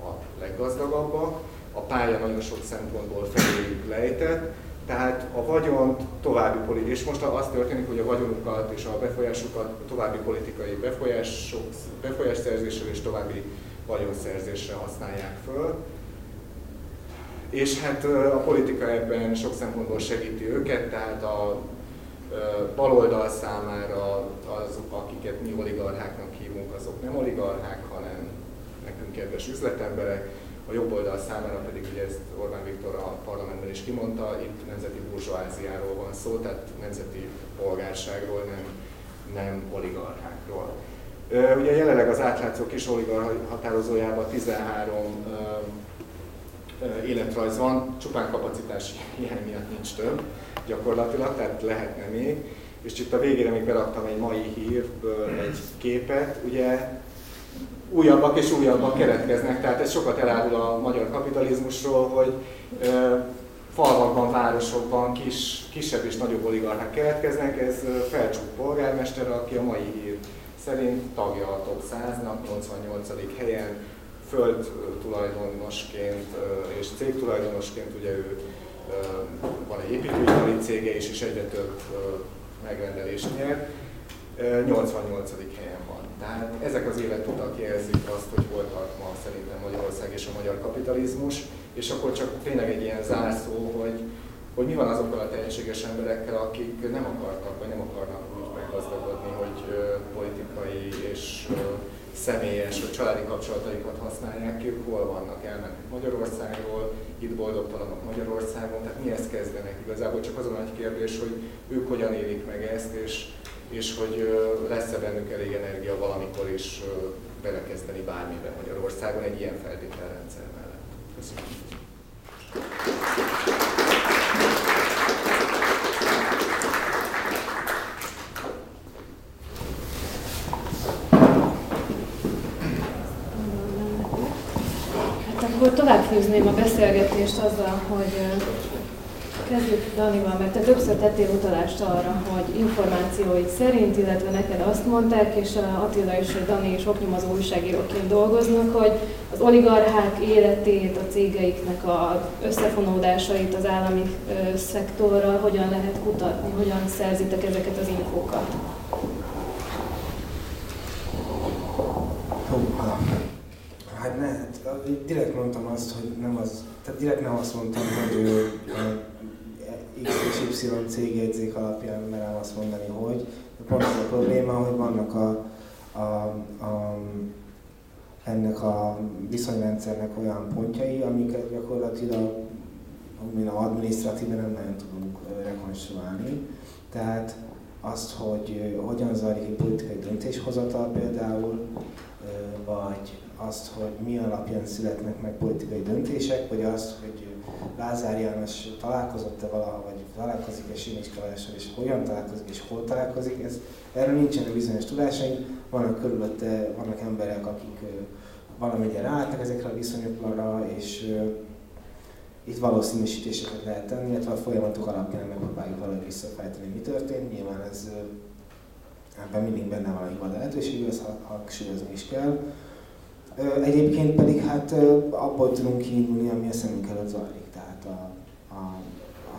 Speaker 4: a leggazdagabbak, a pálya nagyon sok szempontból feléjük lejtett, tehát a vagyont további politikai, és most az történik, hogy a vagyonukat és a befolyásukat további politikai befolyások, befolyásszerzésre és további vagyonszerzésre használják föl. És hát a politika ebben sok szempontból segíti őket, tehát a baloldal számára azok, akiket mi oligarcháknak hívunk, azok nem oligarchák, hanem nekünk kedves üzletemberek, a jobb oldal számára pedig ugye ezt Orbán Viktor a parlamentben is kimondta, itt nemzeti burzsóáziáról van szó, tehát nemzeti polgárságról, nem, nem oligarchákról. Ugye jelenleg az átlátszó kis oligarcha határozójában 13 életrajz van, csupán kapacitási hiány miatt nincs több gyakorlatilag, tehát lehetne még. És itt a végére még beraktam egy mai hírből egy képet, ugye újabbak és újabbak keretkeznek, tehát ez sokat elárul a magyar kapitalizmusról, hogy falvakban, városokban kis, kisebb és nagyobb oligarchák keletkeznek, ez Felcsúk polgármester, aki a mai hír szerint tagja a top 100-nak, 88. helyen, föld tulajdonosként és cégtulajdonosként, ugye ő van egy építőipari cége is, és egyre több megrendelést nyer, 88. helyen van. Tehát ezek az életutak jelzik azt, hogy hol tart ma szerintem Magyarország és a magyar kapitalizmus, és akkor csak tényleg egy ilyen zárszó, hogy, hogy mi van azokkal a tehetséges emberekkel, akik nem akartak, vagy nem akarnak meggazdagodni, hogy politikai és személyes vagy családi kapcsolataikat használják ki, hol vannak, elmennek Magyarországról, itt boldogtalanok Magyarországon, tehát mihez kezdenek igazából, csak az a kérdés, hogy ők hogyan élik meg ezt, és, és hogy lesz-e bennük elég energia valamikor is belekezdeni bármiben Magyarországon egy ilyen feltételrendszer mellett. Köszönöm.
Speaker 3: Akkor tovább fűzném a beszélgetést azzal, hogy kezdjük Danival, mert te többször tettél utalást arra, hogy információid szerint, illetve neked azt mondták, és Attila és Dani is oknyomozó újságíróként dolgoznak, hogy az oligarchák életét, a cégeiknek a összefonódásait az állami szektorral hogyan lehet kutatni, hogyan szerzitek ezeket az infókat.
Speaker 2: Hát ne, hát direkt mondtam azt, hogy nem az, tehát direkt nem azt mondtam, hogy ő X és Y cégjegyzék alapján merem azt mondani, hogy pont az a probléma, hogy vannak a, a, a ennek a viszonyrendszernek olyan pontjai, amiket gyakorlatilag a adminisztratíven nem nagyon tudunk rekonstruálni. Tehát azt, hogy hogyan zajlik egy politikai döntéshozatal például, vagy azt, hogy mi alapján születnek meg politikai döntések, vagy azt, hogy Lázár János találkozott-e valaha, vagy találkozik-e Simics Kalással, és hogyan találkozik, és hol találkozik, ez, erről nincsenek bizonyos tudásaink, vannak körülötte, vannak emberek, akik valamennyire ráálltak ezekre a viszonyokra, és itt valószínűsítéseket lehet tenni, illetve a folyamatok alapján megpróbáljuk valahogy visszafejteni, mi történt. Nyilván ez ebben mindig benne van a hiba lehetőség, ezt hangsúlyozni is kell. Egyébként pedig hát abból tudunk kiindulni, ami a szemünk előtt zajlik. Tehát a, a,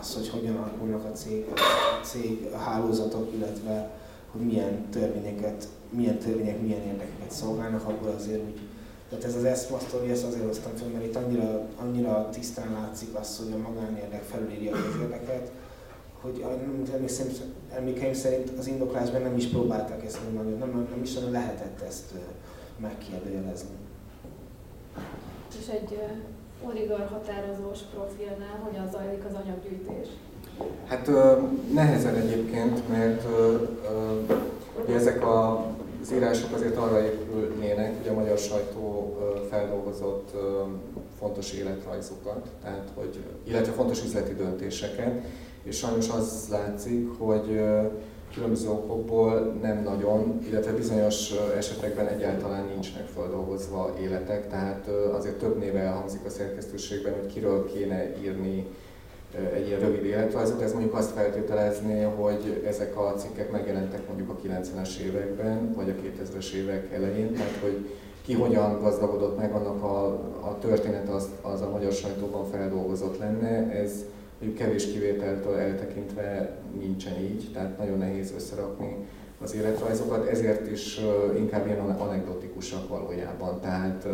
Speaker 2: az, hogy hogyan alakulnak a cég, a cég a hálózatok, illetve hogy milyen törvényeket, milyen törvények milyen érdekeket szolgálnak, abból azért úgy tehát ez az eszmasztori, ezt azért hoztam fel, mert itt annyira, annyira tisztán látszik az, hogy a magánérdek felülírja az érdeket, hogy emlékszem, emlékeim szerint az indoklásban nem is próbálták ezt nem, nem, nem is lehetett ezt megkérdőjelezni.
Speaker 3: És egy oligar határozós profilnál hogyan zajlik az anyaggyűjtés?
Speaker 4: Hát nehezen egyébként, mert uh, ezek a, az írások azért arra épülnének, hogy a magyar sajtó feldolgozott fontos életrajzokat, tehát hogy, illetve fontos üzleti döntéseket, és sajnos az látszik, hogy különböző okokból nem nagyon, illetve bizonyos esetekben egyáltalán nincsenek feldolgozva életek, tehát azért több néve elhangzik a szerkesztőségben, hogy kiről kéne írni egy ilyen rövid életrajzot. Ez mondjuk azt feltételezné, hogy ezek a cikkek megjelentek mondjuk a 90-es években, vagy a 2000-es évek elején, tehát hogy ki hogyan gazdagodott meg, annak a, a történet az, az a magyar sajtóban feldolgozott lenne. Ez mondjuk kevés kivételtől eltekintve nincsen így, tehát nagyon nehéz összerakni az életrajzokat, ezért is inkább ilyen anekdotikusak valójában. Tehát,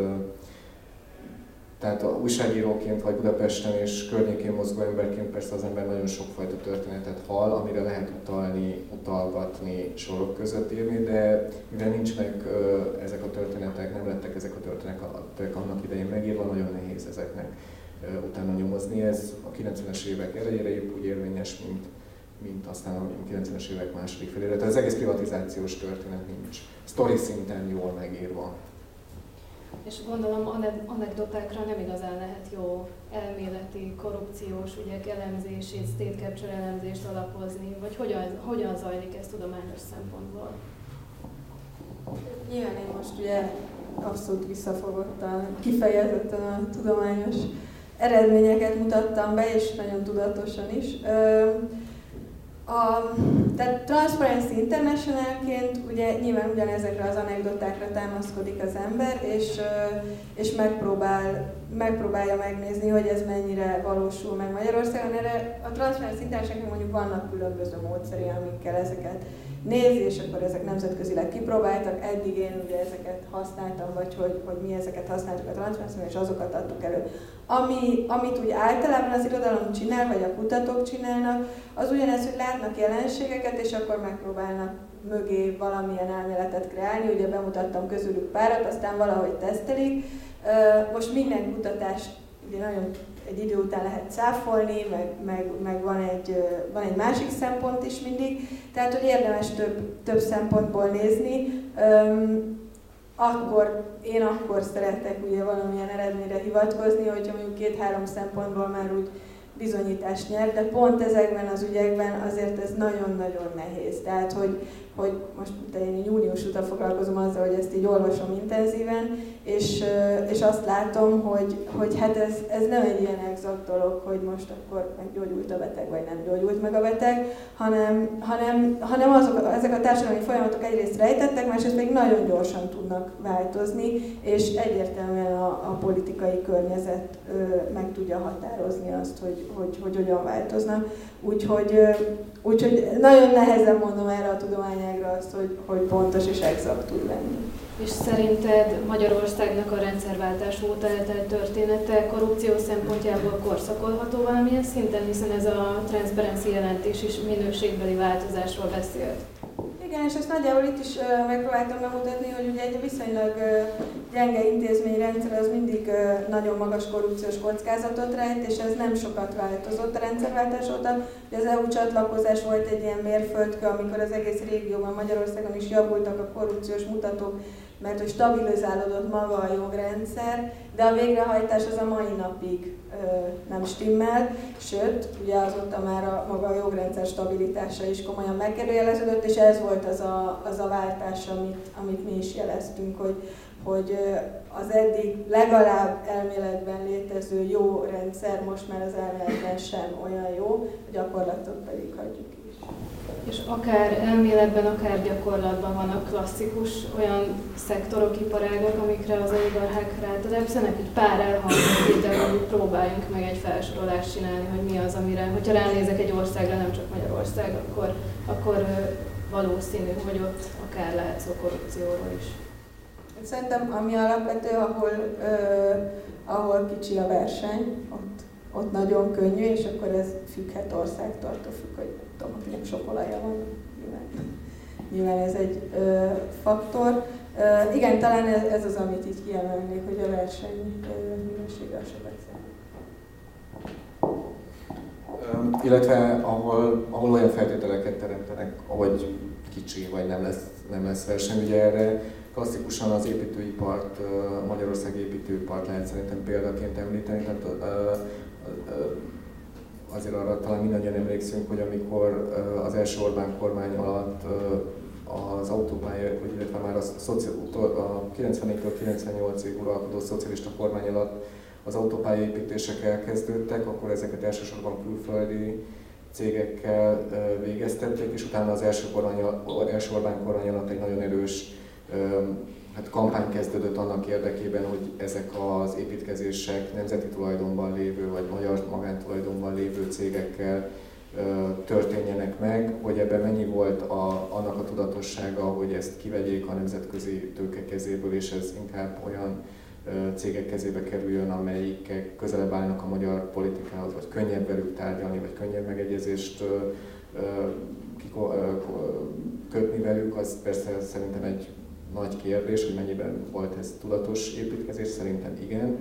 Speaker 4: tehát a újságíróként vagy Budapesten és környékén mozgó emberként persze az ember nagyon sokfajta történetet hall, amire lehet utalni, utalgatni sorok között írni, de mivel nincsenek ezek a történetek, nem lettek ezek a történetek annak idején megírva, nagyon nehéz ezeknek utána nyomozni. Ez a 90-es évek elejére épp úgy érvényes, mint, mint aztán a 90-es évek második felére. Tehát az egész privatizációs történet nincs sztori szinten jól megírva.
Speaker 3: És gondolom anekdotákra nem igazán lehet jó elméleti, korrupciós ügyek elemzését, state capture elemzést alapozni, vagy hogyan, hogyan zajlik ez tudományos szempontból?
Speaker 1: Nyilván én most ugye abszolút visszafogottan, kifejezetten a tudományos eredményeket mutattam be, és nagyon tudatosan is. A, tehát Transparency Internationalként ugye nyilván ugyanezekre az anekdotákra támaszkodik az ember, és, és megpróbál, megpróbálja megnézni, hogy ez mennyire valósul meg Magyarországon. Erre a Transparency Internationalnek mondjuk vannak különböző módszeri, amikkel ezeket nézi, és akkor ezek nemzetközileg kipróbáltak. Eddig én ugye ezeket használtam, vagy hogy, hogy mi ezeket használtuk a transzparencia és azokat adtuk elő. Ami, amit úgy általában az irodalom csinál, vagy a kutatók csinálnak, az ugyanez, hogy látnak jelenségeket, és akkor megpróbálnak mögé valamilyen elméletet kreálni, ugye bemutattam közülük párat, aztán valahogy tesztelik. Most minden kutatás ugye nagyon egy idő után lehet cáfolni, meg, meg, meg van, egy, van egy másik szempont is mindig, tehát hogy érdemes több, több szempontból nézni. Akkor, én akkor szeretek ugye valamilyen eredményre hivatkozni, hogyha mondjuk két-három szempontból már úgy bizonyítást nyer, de pont ezekben az ügyekben azért ez nagyon-nagyon nehéz. Tehát, hogy, hogy most én június óta foglalkozom azzal, hogy ezt így olvasom intenzíven, és, és azt látom, hogy, hogy hát ez, ez nem egy ilyen exakt dolog, hogy most akkor meggyógyult a beteg, vagy nem gyógyult meg a beteg, hanem, hanem, hanem azok, ezek a társadalmi folyamatok egyrészt rejtettek, másrészt még nagyon gyorsan tudnak változni, és egyértelműen a, a politikai környezet ö, meg tudja határozni azt, hogy, hogy, hogy hogyan változnak. Úgyhogy, úgyhogy nagyon nehezen mondom erre a tudományágra azt, hogy, hogy pontos és exakt tud lenni.
Speaker 3: És szerinted Magyarországnak a rendszerváltás óta eltelt története korrupció szempontjából korszakolható valamilyen szinten, hiszen ez a transzparency jelentés is minőségbeli változásról beszélt?
Speaker 1: Igen, és ezt nagyjából itt is megpróbáltam bemutatni, hogy ugye egy viszonylag gyenge intézményrendszer az mindig nagyon magas korrupciós kockázatot rejt, és ez nem sokat változott a rendszerváltás óta. Az EU csatlakozás volt egy ilyen mérföldkő, amikor az egész régióban, Magyarországon is javultak a korrupciós mutatók, mert hogy stabilizálódott maga a jogrendszer, de a végrehajtás az a mai napig nem stimmel, sőt, ugye azóta már a maga a jogrendszer stabilitása is komolyan megkérdőjeleződött, és ez volt az a, az a váltás, amit, amit mi is jeleztünk, hogy, hogy az eddig legalább elméletben létező jó rendszer most már az elméletben sem olyan jó, a gyakorlatot pedig hagyjuk
Speaker 3: és akár elméletben, akár gyakorlatban vannak klasszikus olyan szektorok, iparágok, amikre az oligarchák rátelepszenek, egy pár elhangzott de hogy próbáljunk meg egy felsorolást csinálni, hogy mi az, amire, hogyha ránézek egy országra, nem csak Magyarország, akkor, akkor valószínű, hogy ott akár lehet szó korrupcióról is.
Speaker 1: Szerintem ami alapvető, ahol, ö, ahol kicsi a verseny, ott, ott nagyon könnyű, és akkor ez függhet országtól, függ, hogy tudom, akinek sok olaja van, nyilván, nyilván ez egy ö, faktor. Ö, igen, talán ez, ez az, amit így kiemelnék, hogy a verseny minősége a sokat
Speaker 4: illetve ahol, ahol olyan feltételeket teremtenek, ahogy kicsi vagy nem lesz, nem lesz verseny. Ugye erre klasszikusan az építőipart, Magyarország építőipart lehet szerintem példaként említeni. Tehát, azért arra talán mindannyian emlékszünk, hogy amikor az első Orbán kormány alatt az autópálya, illetve már a, a 94-től 98-ig uralkodó szocialista kormány alatt az autópályaépítések elkezdődtek, akkor ezeket elsősorban külföldi cégekkel végeztették, és utána az első, kormány, első Orbán kormány alatt egy nagyon erős hát kampány kezdődött annak érdekében, hogy ezek az építkezések nemzeti tulajdonban lévő vagy magyar magántulajdonban lévő cégekkel történjenek meg, hogy ebben mennyi volt a, annak a tudatossága, hogy ezt kivegyék a nemzetközi tőke kezéből, és ez inkább olyan cégek kezébe kerüljön, amelyik közelebb állnak a magyar politikához, vagy könnyebb velük tárgyalni, vagy könnyebb megegyezést kötni velük, az persze szerintem egy nagy kérdés, hogy mennyiben volt ez tudatos építkezés, szerintem igen.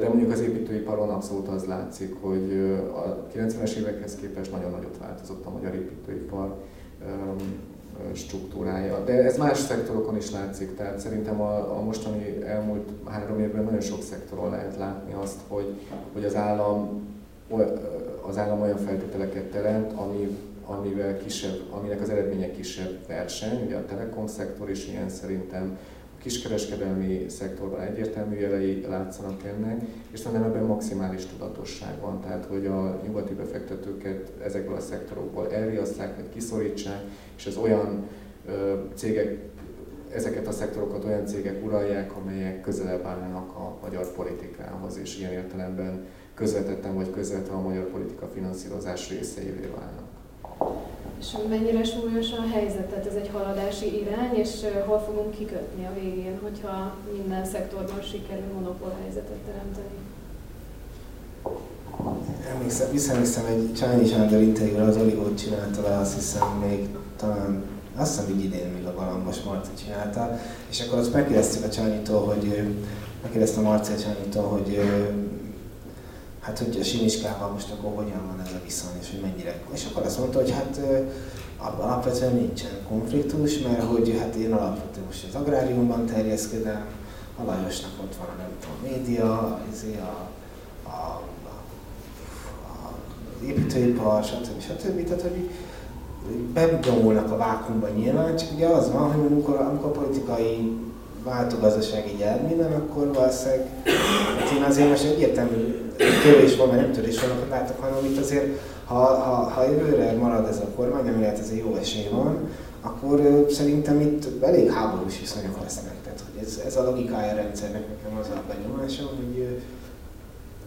Speaker 4: De mondjuk az építőiparon abszolút az látszik, hogy a 90-es évekhez képest nagyon nagyot változott a magyar építőipar struktúrája. De ez más szektorokon is látszik, tehát szerintem a, a mostani elmúlt három évben nagyon sok szektoron lehet látni azt, hogy, hogy az állam az állam olyan feltételeket teremt, ami amivel kisebb, aminek az eredménye kisebb verseny, ugye a telekom szektor is ilyen szerintem, a kiskereskedelmi szektorban egyértelmű jelei látszanak ennek, és szerintem ebben maximális tudatosság van, tehát hogy a nyugati befektetőket ezekből a szektorokból elriaszták, vagy kiszorítsák, és ez olyan ö, cégek, ezeket a szektorokat olyan cégek uralják, amelyek közelebb állnak a magyar politikához, és ilyen értelemben közvetetten vagy közvetve a magyar politika finanszírozás részeivé válnak.
Speaker 3: És mennyire súlyos a helyzet? Tehát ez egy haladási irány, és hol fogunk kikötni a végén, hogyha minden szektorban sikerül monopól helyzetet teremteni?
Speaker 2: Emlékszem, visszaemlékszem egy Chinese Under interjúra, az Oligot csinálta le, azt hiszem még talán azt hiszem, hogy idén még a Galambos Marci csinálta, és akkor azt megkérdeztük a Csányitól, hogy megkérdeztem Marci Csányitól, hogy hát hogy a Simiskával most akkor hogyan van ez a viszony, és hogy mennyire. És akkor azt mondta, hogy hát alapvetően nincsen konfliktus, mert hogy hát én alapvetően most az agráriumban terjeszkedem, a Lajosnak ott van a nem tudom, média, izé, a, a, a, a, építőipar, stb. stb. Tehát, hogy benyomulnak a vákumba nyilván, csak ugye az van, hogy amikor, amikor politikai váltogazdaság így elmélen, akkor valószínűleg, hát én azért most egyértelmű törés van, vagy nem törés van, látok, hanem itt azért, ha, ha, ha jövőre marad ez a kormány, ami lehet egy jó esély van, akkor szerintem itt elég háborús viszonyok lesznek. Tehát, hogy ez, ez a logikája a rendszernek nekem az a benyomásom, hogy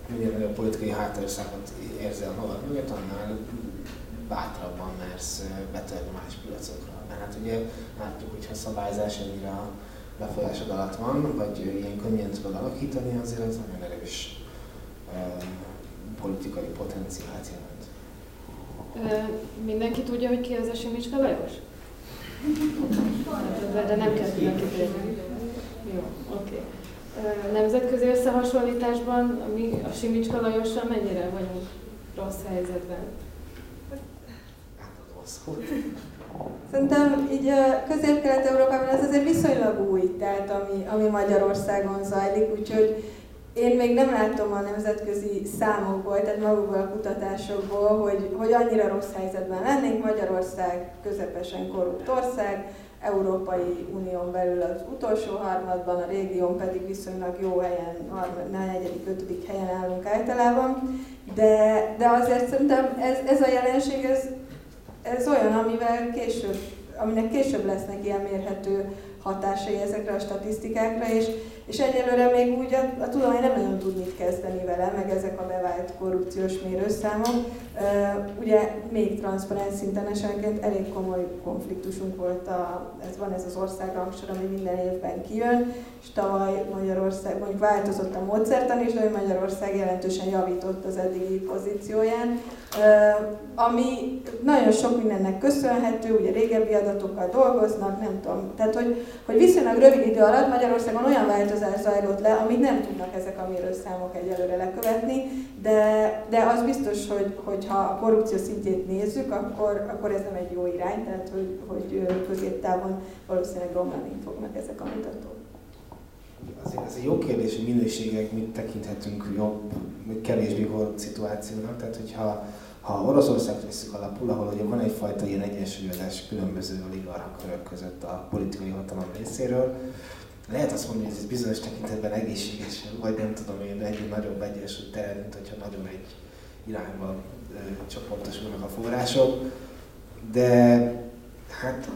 Speaker 2: minél nagyobb politikai háttérszágot érzel magad mögött, annál bátrabban mersz betörni más piacokra. Mert hát ugye látjuk, hogy ha szabályzás ennyire befolyásod alatt van, vagy ilyen könnyen tudod alakítani, azért az nagyon erős uh, politikai potenciált jelent.
Speaker 3: Mindenki tudja, hogy ki az a Simicska Lajos? De nem kell kifejezni. Jó, oké. Okay. Nemzetközi összehasonlításban mi a Simicska Lajossal mennyire vagyunk rossz helyzetben?
Speaker 1: Szerintem így közép-kelet-európában ez azért viszonylag új, tehát ami, ami Magyarországon zajlik, úgyhogy én még nem látom a nemzetközi számokból, tehát magukból a kutatásokból, hogy, hogy annyira rossz helyzetben lennénk. Magyarország közepesen korrupt ország, Európai Unión belül az utolsó harmadban, a régión pedig viszonylag jó helyen, negyedik, ötödik helyen állunk általában. De, de azért szerintem ez, ez a jelenség, ez, ez olyan, amivel később, aminek később lesznek ilyen mérhető hatásai ezekre a statisztikákra, és, és egyelőre még úgy a, a tudomány nem nagyon tud mit kezdeni vele, meg ezek a bevált korrupciós mérőszámok. Ugye még transzparens szinten esenként elég komoly konfliktusunk volt, a, ez van ez az országrangsor, ami minden évben kijön, és tavaly Magyarország, mondjuk változott a módszertan is, de Magyarország jelentősen javított az eddigi pozícióján, ami nagyon sok mindennek köszönhető, ugye régebbi adatokkal dolgoznak, nem tudom, tehát hogy, hogy viszonylag rövid idő alatt Magyarországon olyan változás zajlott le, amit nem tudnak ezek a mérőszámok egyelőre lekövetni, de, de az biztos, hogy, hogy ha a korrupció szintjét nézzük, akkor, akkor ez nem egy jó irány, tehát hogy, hogy középtávon valószínűleg romlani fognak ezek a mutatók.
Speaker 2: Azért ez egy jó kérdés, hogy minőségek mit tekinthetünk jobb, vagy kevésbé volt szituációnak. Tehát, hogyha ha Oroszország veszük alapul, ahol ugye van egyfajta ilyen egyensúlyozás különböző oligarcha körök között a politikai hatalom részéről, lehet azt mondani, hogy ez bizonyos tekintetben egészséges, vagy nem tudom én, egy nagyobb egyensúly tered, mint hogyha nagyon egy irányba csoportosulnak a források. De hát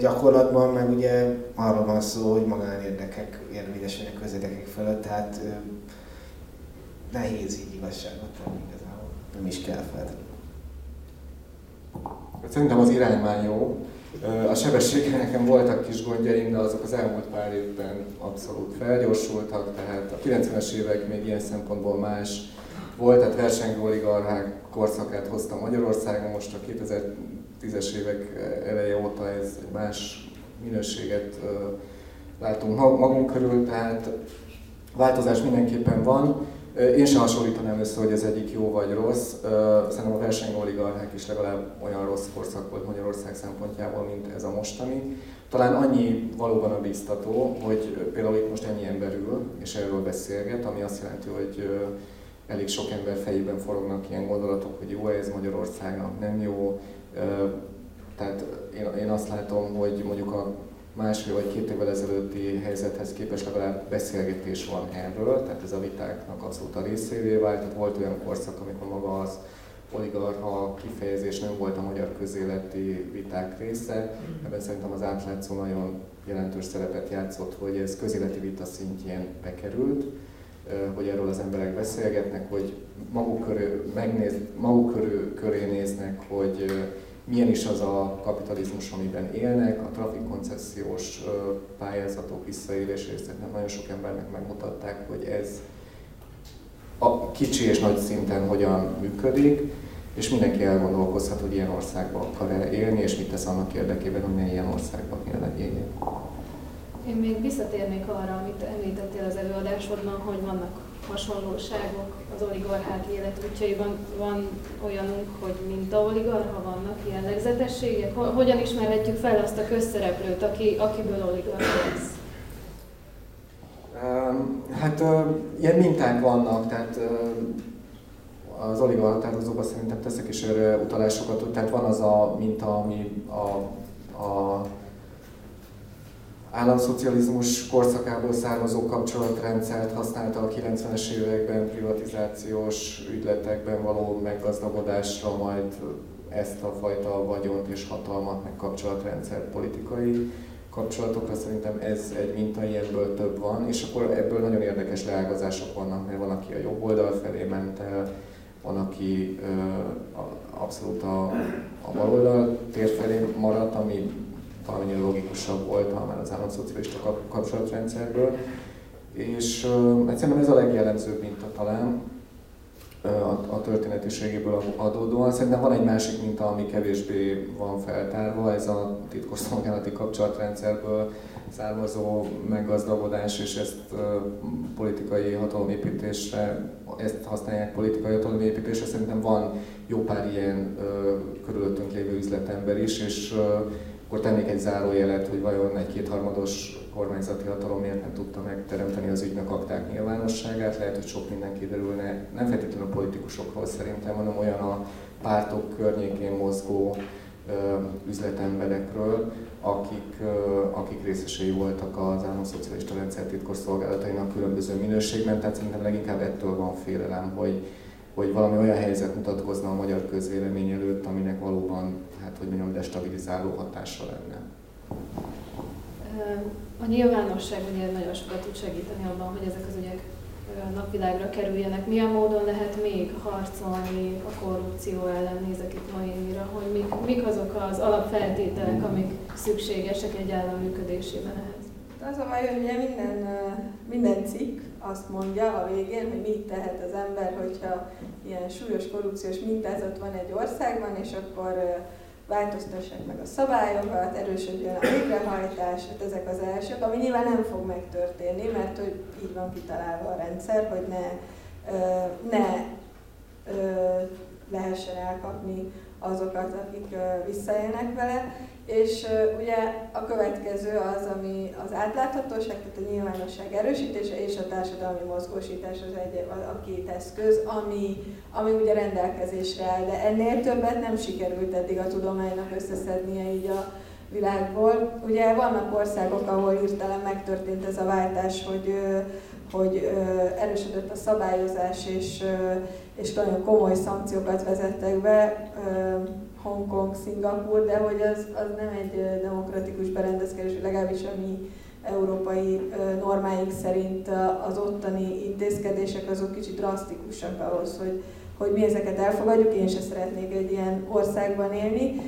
Speaker 2: gyakorlatban meg ugye arról van szó, hogy magánérdekek érvényesülnek közérdekek fölött, tehát nehéz így igazságot tenni igazából. Nem is kell feltenni.
Speaker 4: Szerintem az irány már jó. A sebességgel nekem voltak kis gondjaim, de azok az elmúlt pár évben abszolút felgyorsultak, tehát a 90-es évek még ilyen szempontból más volt, tehát versengő oligarchák korszakát hozta Magyarországon, most a 2010-es évek eleje óta ez egy más minőséget látunk magunk körül, tehát változás mindenképpen van. Én sem hasonlítanám össze, hogy ez egyik jó vagy rossz. Szerintem a versengő oligarchák is legalább olyan rossz korszak volt Magyarország szempontjából, mint ez a mostani. Talán annyi valóban a biztató, hogy például itt most ennyi ember ül, és erről beszélget, ami azt jelenti, hogy elég sok ember fejében forognak ilyen gondolatok, hogy jó ez Magyarországnak, nem jó. Tehát én, én azt látom, hogy mondjuk a másfél vagy két évvel ezelőtti helyzethez képest legalább beszélgetés van erről, tehát ez a vitáknak abszolút a részévé vált. Tehát volt olyan korszak, amikor maga az oligarcha kifejezés nem volt a magyar közéleti viták része. Ebben szerintem az átlátszó nagyon jelentős szerepet játszott, hogy ez közéleti vita szintjén bekerült hogy erről az emberek beszélgetnek, hogy maguk körül, megnéz, maguk körül, köré néznek, hogy milyen is az a kapitalizmus, amiben élnek, a trafikkoncesziós pályázatok visszaélés szerintem nagyon sok embernek megmutatták, hogy ez a kicsi és nagy szinten hogyan működik. és mindenki elgondolkozhat, hogy ilyen országban akar-e élni, és mit tesz annak érdekében, hogy ne ilyen országban éljen.
Speaker 3: Én még visszatérnék arra, amit említettél az előadásodban, hogy vannak hasonlóságok az oligarchák életútjaiban. Van olyanunk, hogy mint a oligarcha vannak ilyen legzetességek? Hogyan ismerhetjük fel azt a közszereplőt, aki, akiből oligarcha lesz?
Speaker 4: Hát ilyen minták vannak, tehát az oligarchátozóban szerintem teszek is erre utalásokat, tehát van az a minta, ami a, a államszocializmus korszakából származó kapcsolatrendszert használta a 90-es években privatizációs ügyletekben való meggazdagodásra, majd ezt a fajta vagyont és hatalmat, meg kapcsolatrendszer politikai kapcsolatokra. Szerintem ez egy minta, ilyenből több van, és akkor ebből nagyon érdekes leágazások vannak, mert van, aki a jobb oldal felé ment el, van, aki ö, abszolút a, a baloldal tér felé maradt, ami valamennyire logikusabb volt már az államszocialista kapcsolatrendszerből. És uh, egyszerűen ez a legjellemzőbb minta talán uh, a, a történetiségéből adódóan. Szerintem van egy másik minta, ami kevésbé van feltárva, ez a titkosszolgálati kapcsolatrendszerből származó meggazdagodás, és ezt politikai hatalomépítésre, ezt használják politikai hatalomépítésre. Szerintem van jó pár ilyen körülöttünk lévő üzletember is, és akkor tennék egy zárójelet, hogy vajon egy kétharmados kormányzati hatalom miért nem tudta megteremteni az ügynek akták nyilvánosságát. Lehet, hogy sok minden kiderülne, nem feltétlenül a politikusokról szerintem, hanem olyan a pártok környékén mozgó ö, üzletemberekről, akik, ö, akik részesei voltak az államszocialista rendszer titkos szolgálatainak különböző minőségben, tehát szerintem leginkább ettől van félelem, hogy, hogy valami olyan helyzet mutatkozna a magyar közvélemény előtt, aminek valóban hogy mondjam, destabilizáló hatása lenne.
Speaker 3: A nyilvánosság ugye nagyon sokat tud segíteni abban, hogy ezek az ügyek napvilágra kerüljenek. Milyen módon lehet még harcolni a korrupció ellen, nézek itt Noémira, hogy mik, mik azok az alapfeltételek, amik szükségesek egy állam működésében ehhez?
Speaker 1: Az a baj, hogy ugye minden, minden cikk azt mondja a végén, hogy mit tehet az ember, hogyha ilyen súlyos korrupciós mintázat van egy országban, és akkor változtassák meg a szabályokat, erősödjön a végrehajtás, hát ezek az elsők, ami nyilván nem fog megtörténni, mert hogy így van kitalálva a rendszer, hogy ne, ne lehessen elkapni azokat, akik visszaélnek vele. És ugye a következő az, ami az átláthatóság, tehát a nyilvánosság erősítése és a társadalmi mozgósítás az egy, a két eszköz, ami, ami ugye rendelkezésre áll, de ennél többet nem sikerült eddig a tudománynak összeszednie így a világból. Ugye vannak országok, ahol hirtelen megtörtént ez a váltás, hogy, hogy erősödött a szabályozás, és, és nagyon komoly szankciókat vezettek be, Hongkong, Szingapur, de hogy az, az nem egy demokratikus berendezkedés, legalábbis a mi európai normáink szerint az ottani intézkedések azok kicsit drasztikusak ahhoz, hogy, hogy mi ezeket elfogadjuk, én sem szeretnék egy ilyen országban élni.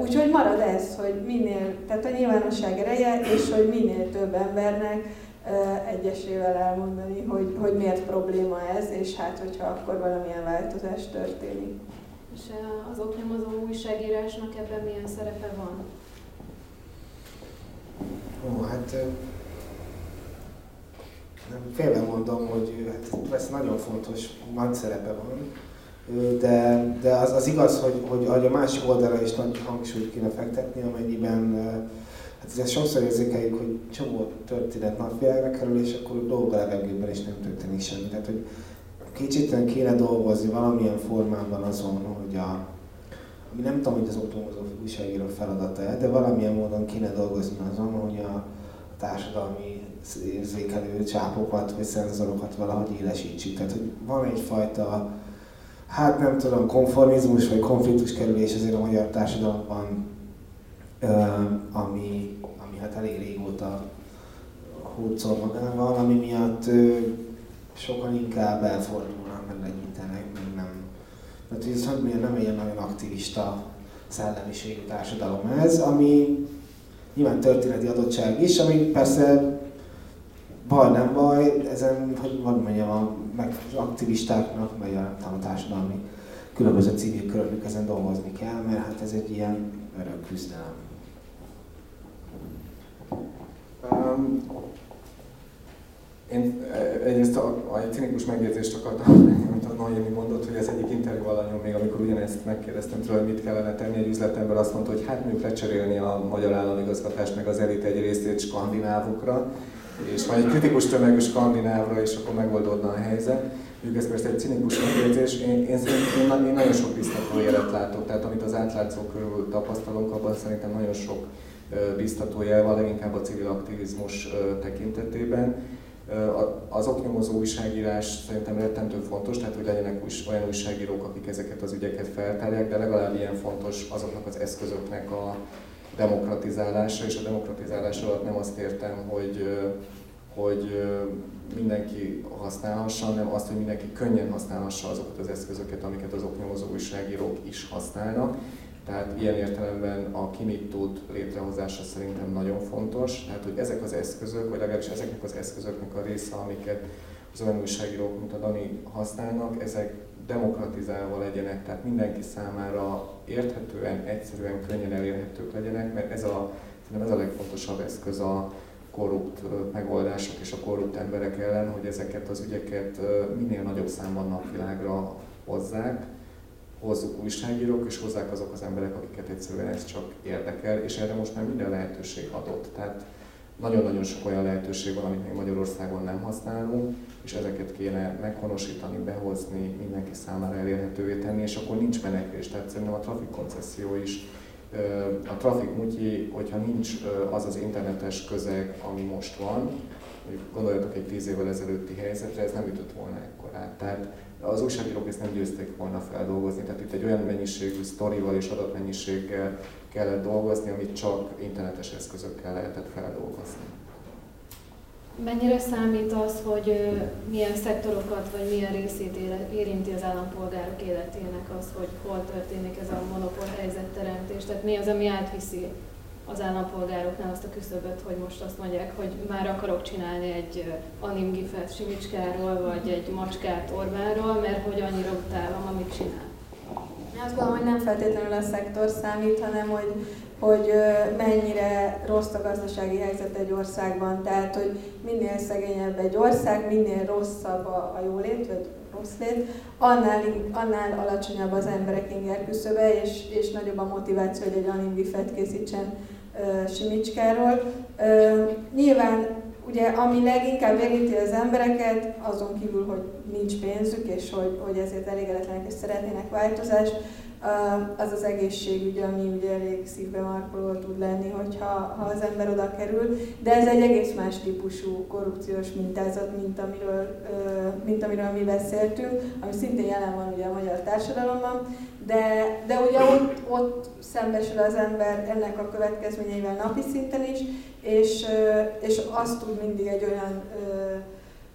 Speaker 1: Úgyhogy marad ez, hogy minél, tehát a nyilvánosság ereje, és hogy minél több embernek egyesével elmondani, hogy, hogy miért probléma ez, és hát hogyha akkor valamilyen változás történik.
Speaker 3: És az oknyomozó újságírásnak ebben milyen szerepe van?
Speaker 2: Ó, hát félve mondom, hogy hát ez nagyon fontos, nagy szerepe van, de, de az, az igaz, hogy, hogy, hogy a másik oldalra is nagy hangsúlyt kéne fektetni, amennyiben hát ez sokszor érzékeljük, hogy csomó történet napvilágra kerül, és akkor dolga levegőben is nem történik semmi. Tehát, hogy kicsit kéne dolgozni valamilyen formában azon, hogy a, ami nem tudom, hogy az oktomozó újságíró feladata de valamilyen módon kéne dolgozni azon, hogy a, a társadalmi érzékelő csápokat vagy szenzorokat valahogy élesítsük. Tehát, hogy van egyfajta, hát nem tudom, konformizmus vagy konfliktus kerülés azért a magyar társadalomban, ami, ami hát elég régóta hurcol magával, ami miatt sokan inkább elfordulnak, meg legyintenek, meg nem. Tehát ez hogy miért nem ilyen nagyon aktivista szellemiségű társadalom ez, ami nyilván történeti adottság is, ami persze baj nem baj, ezen, hogy van mondjam, a, meg az aktivistáknak, vagy a, a társadalmi különböző civil köröknek ezen dolgozni kell, mert hát ez egy ilyen örök küzdelem.
Speaker 4: Um, én egyrészt a, a, cinikus megjegyzést akartam, amit a Noémi mondott, hogy ez egyik interjú alanyom még, amikor ugyanezt megkérdeztem tőle, hogy mit kellene tenni egy üzletember, azt mondta, hogy hát mondjuk lecserélni a magyar államigazgatást, meg az elit egy részét skandinávokra, és majd egy kritikus tömegű skandinávra, és akkor megoldódna a helyzet. Mondjuk ez persze egy cinikus megjegyzés, én, én, én, én, nagyon sok biztató élet látok, tehát amit az átlátszó körül tapasztalunk, abban szerintem nagyon sok biztató jel van, leginkább a civil aktivizmus tekintetében. Az oknyomozó újságírás szerintem rettentő fontos, tehát hogy legyenek olyan újságírók, akik ezeket az ügyeket feltárják, de legalább ilyen fontos azoknak az eszközöknek a demokratizálása, és a demokratizálás alatt nem azt értem, hogy, hogy mindenki használhassa, hanem azt, hogy mindenki könnyen használhassa azokat az eszközöket, amiket az oknyomozó újságírók is használnak. Tehát ilyen értelemben a ki mit tud létrehozása szerintem nagyon fontos. Tehát, hogy ezek az eszközök, vagy legalábbis ezeknek az eszközöknek a része, amiket az olyan újságírók, mint a Dani használnak, ezek demokratizálva legyenek, tehát mindenki számára érthetően, egyszerűen, könnyen elérhetők legyenek, mert ez a, ez a legfontosabb eszköz a korrupt megoldások és a korrupt emberek ellen, hogy ezeket az ügyeket minél nagyobb számban napvilágra hozzák, hozzuk újságírók, és hozzák azok az emberek, akiket egyszerűen ez csak érdekel, és erre most már minden lehetőség adott. Tehát nagyon-nagyon sok olyan lehetőség van, amit még Magyarországon nem használunk, és ezeket kéne meghonosítani, behozni, mindenki számára elérhetővé tenni, és akkor nincs menekvés. Tehát szerintem a trafik koncesszió is, a trafik mutyi, hogyha nincs az az internetes közeg, ami most van, gondoljatok egy tíz évvel ezelőtti helyzetre, ez nem ütött volna ekkorát. Tehát az újságírók ezt nem győzték volna feldolgozni, tehát itt egy olyan mennyiségű sztorival és adatmennyiséggel kellett dolgozni, amit csak internetes eszközökkel lehetett feldolgozni.
Speaker 3: Mennyire számít az, hogy milyen szektorokat vagy milyen részét érinti az állampolgárok életének az, hogy hol történik ez a monopól helyzetteremtés? Tehát mi az, ami átviszi az állampolgároknál azt a küszöböt, hogy most azt mondják, hogy már akarok csinálni egy anim gifet Simicskáról, vagy egy macskát Orbánról, mert hogy annyira utálom, amit csinál.
Speaker 1: Én azt gondolom, hogy nem feltétlenül a szektor számít, hanem hogy, hogy mennyire rossz a gazdasági helyzet egy országban. Tehát, hogy minél szegényebb egy ország, minél rosszabb a, a jólét, vagy rossz lét, annál, annál alacsonyabb az emberek inger küszöbe, és, és nagyobb a motiváció, hogy egy anim gifet készítsen Simicskáról. Nyilván ugye ami leginkább érinti az embereket, azon kívül, hogy nincs pénzük, és hogy, hogy ezért elégedetlenek és szeretnének változást, az az egészségügy, ami ugye elég szívbe markoló tud lenni, hogyha ha az ember oda kerül, de ez egy egész más típusú korrupciós mintázat, mint amiről, mint amiről mi beszéltünk, ami szintén jelen van ugye a magyar társadalomban, de, de ugye ott, ott szembesül az ember ennek a következményeivel napi szinten is, és, és azt tud mindig egy olyan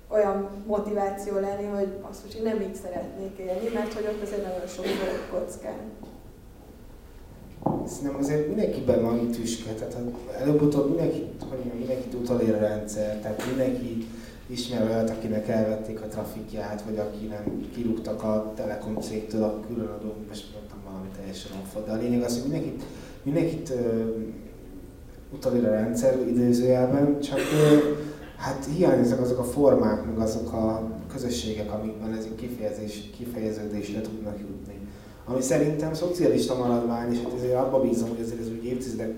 Speaker 1: olyan motiváció lenni, hogy azt hogy nem így szeretnék élni, mert hogy ott azért nagyon sok dolog kockán.
Speaker 2: Szerintem azért mindenkiben van tüske, tehát előbb-utóbb mindenki, hogy mindenki utolér a rendszer, tehát mindenki ismer olyat, akinek elvették a trafikját, vagy aki nem kirúgtak a Telekom cégtől a különadó, most mondtam valami teljesen off, de a lényeg az, hogy mindenkit, mindenkit uh, utolér a rendszer idézőjelben, csak uh, hát hiányoznak azok a formák, meg azok a közösségek, amikben ez kifejezés, kifejeződésre tudnak jutni. Ami szerintem szocialista maradvány, és hát ezért abba bízom, hogy azért ez úgy évtizedek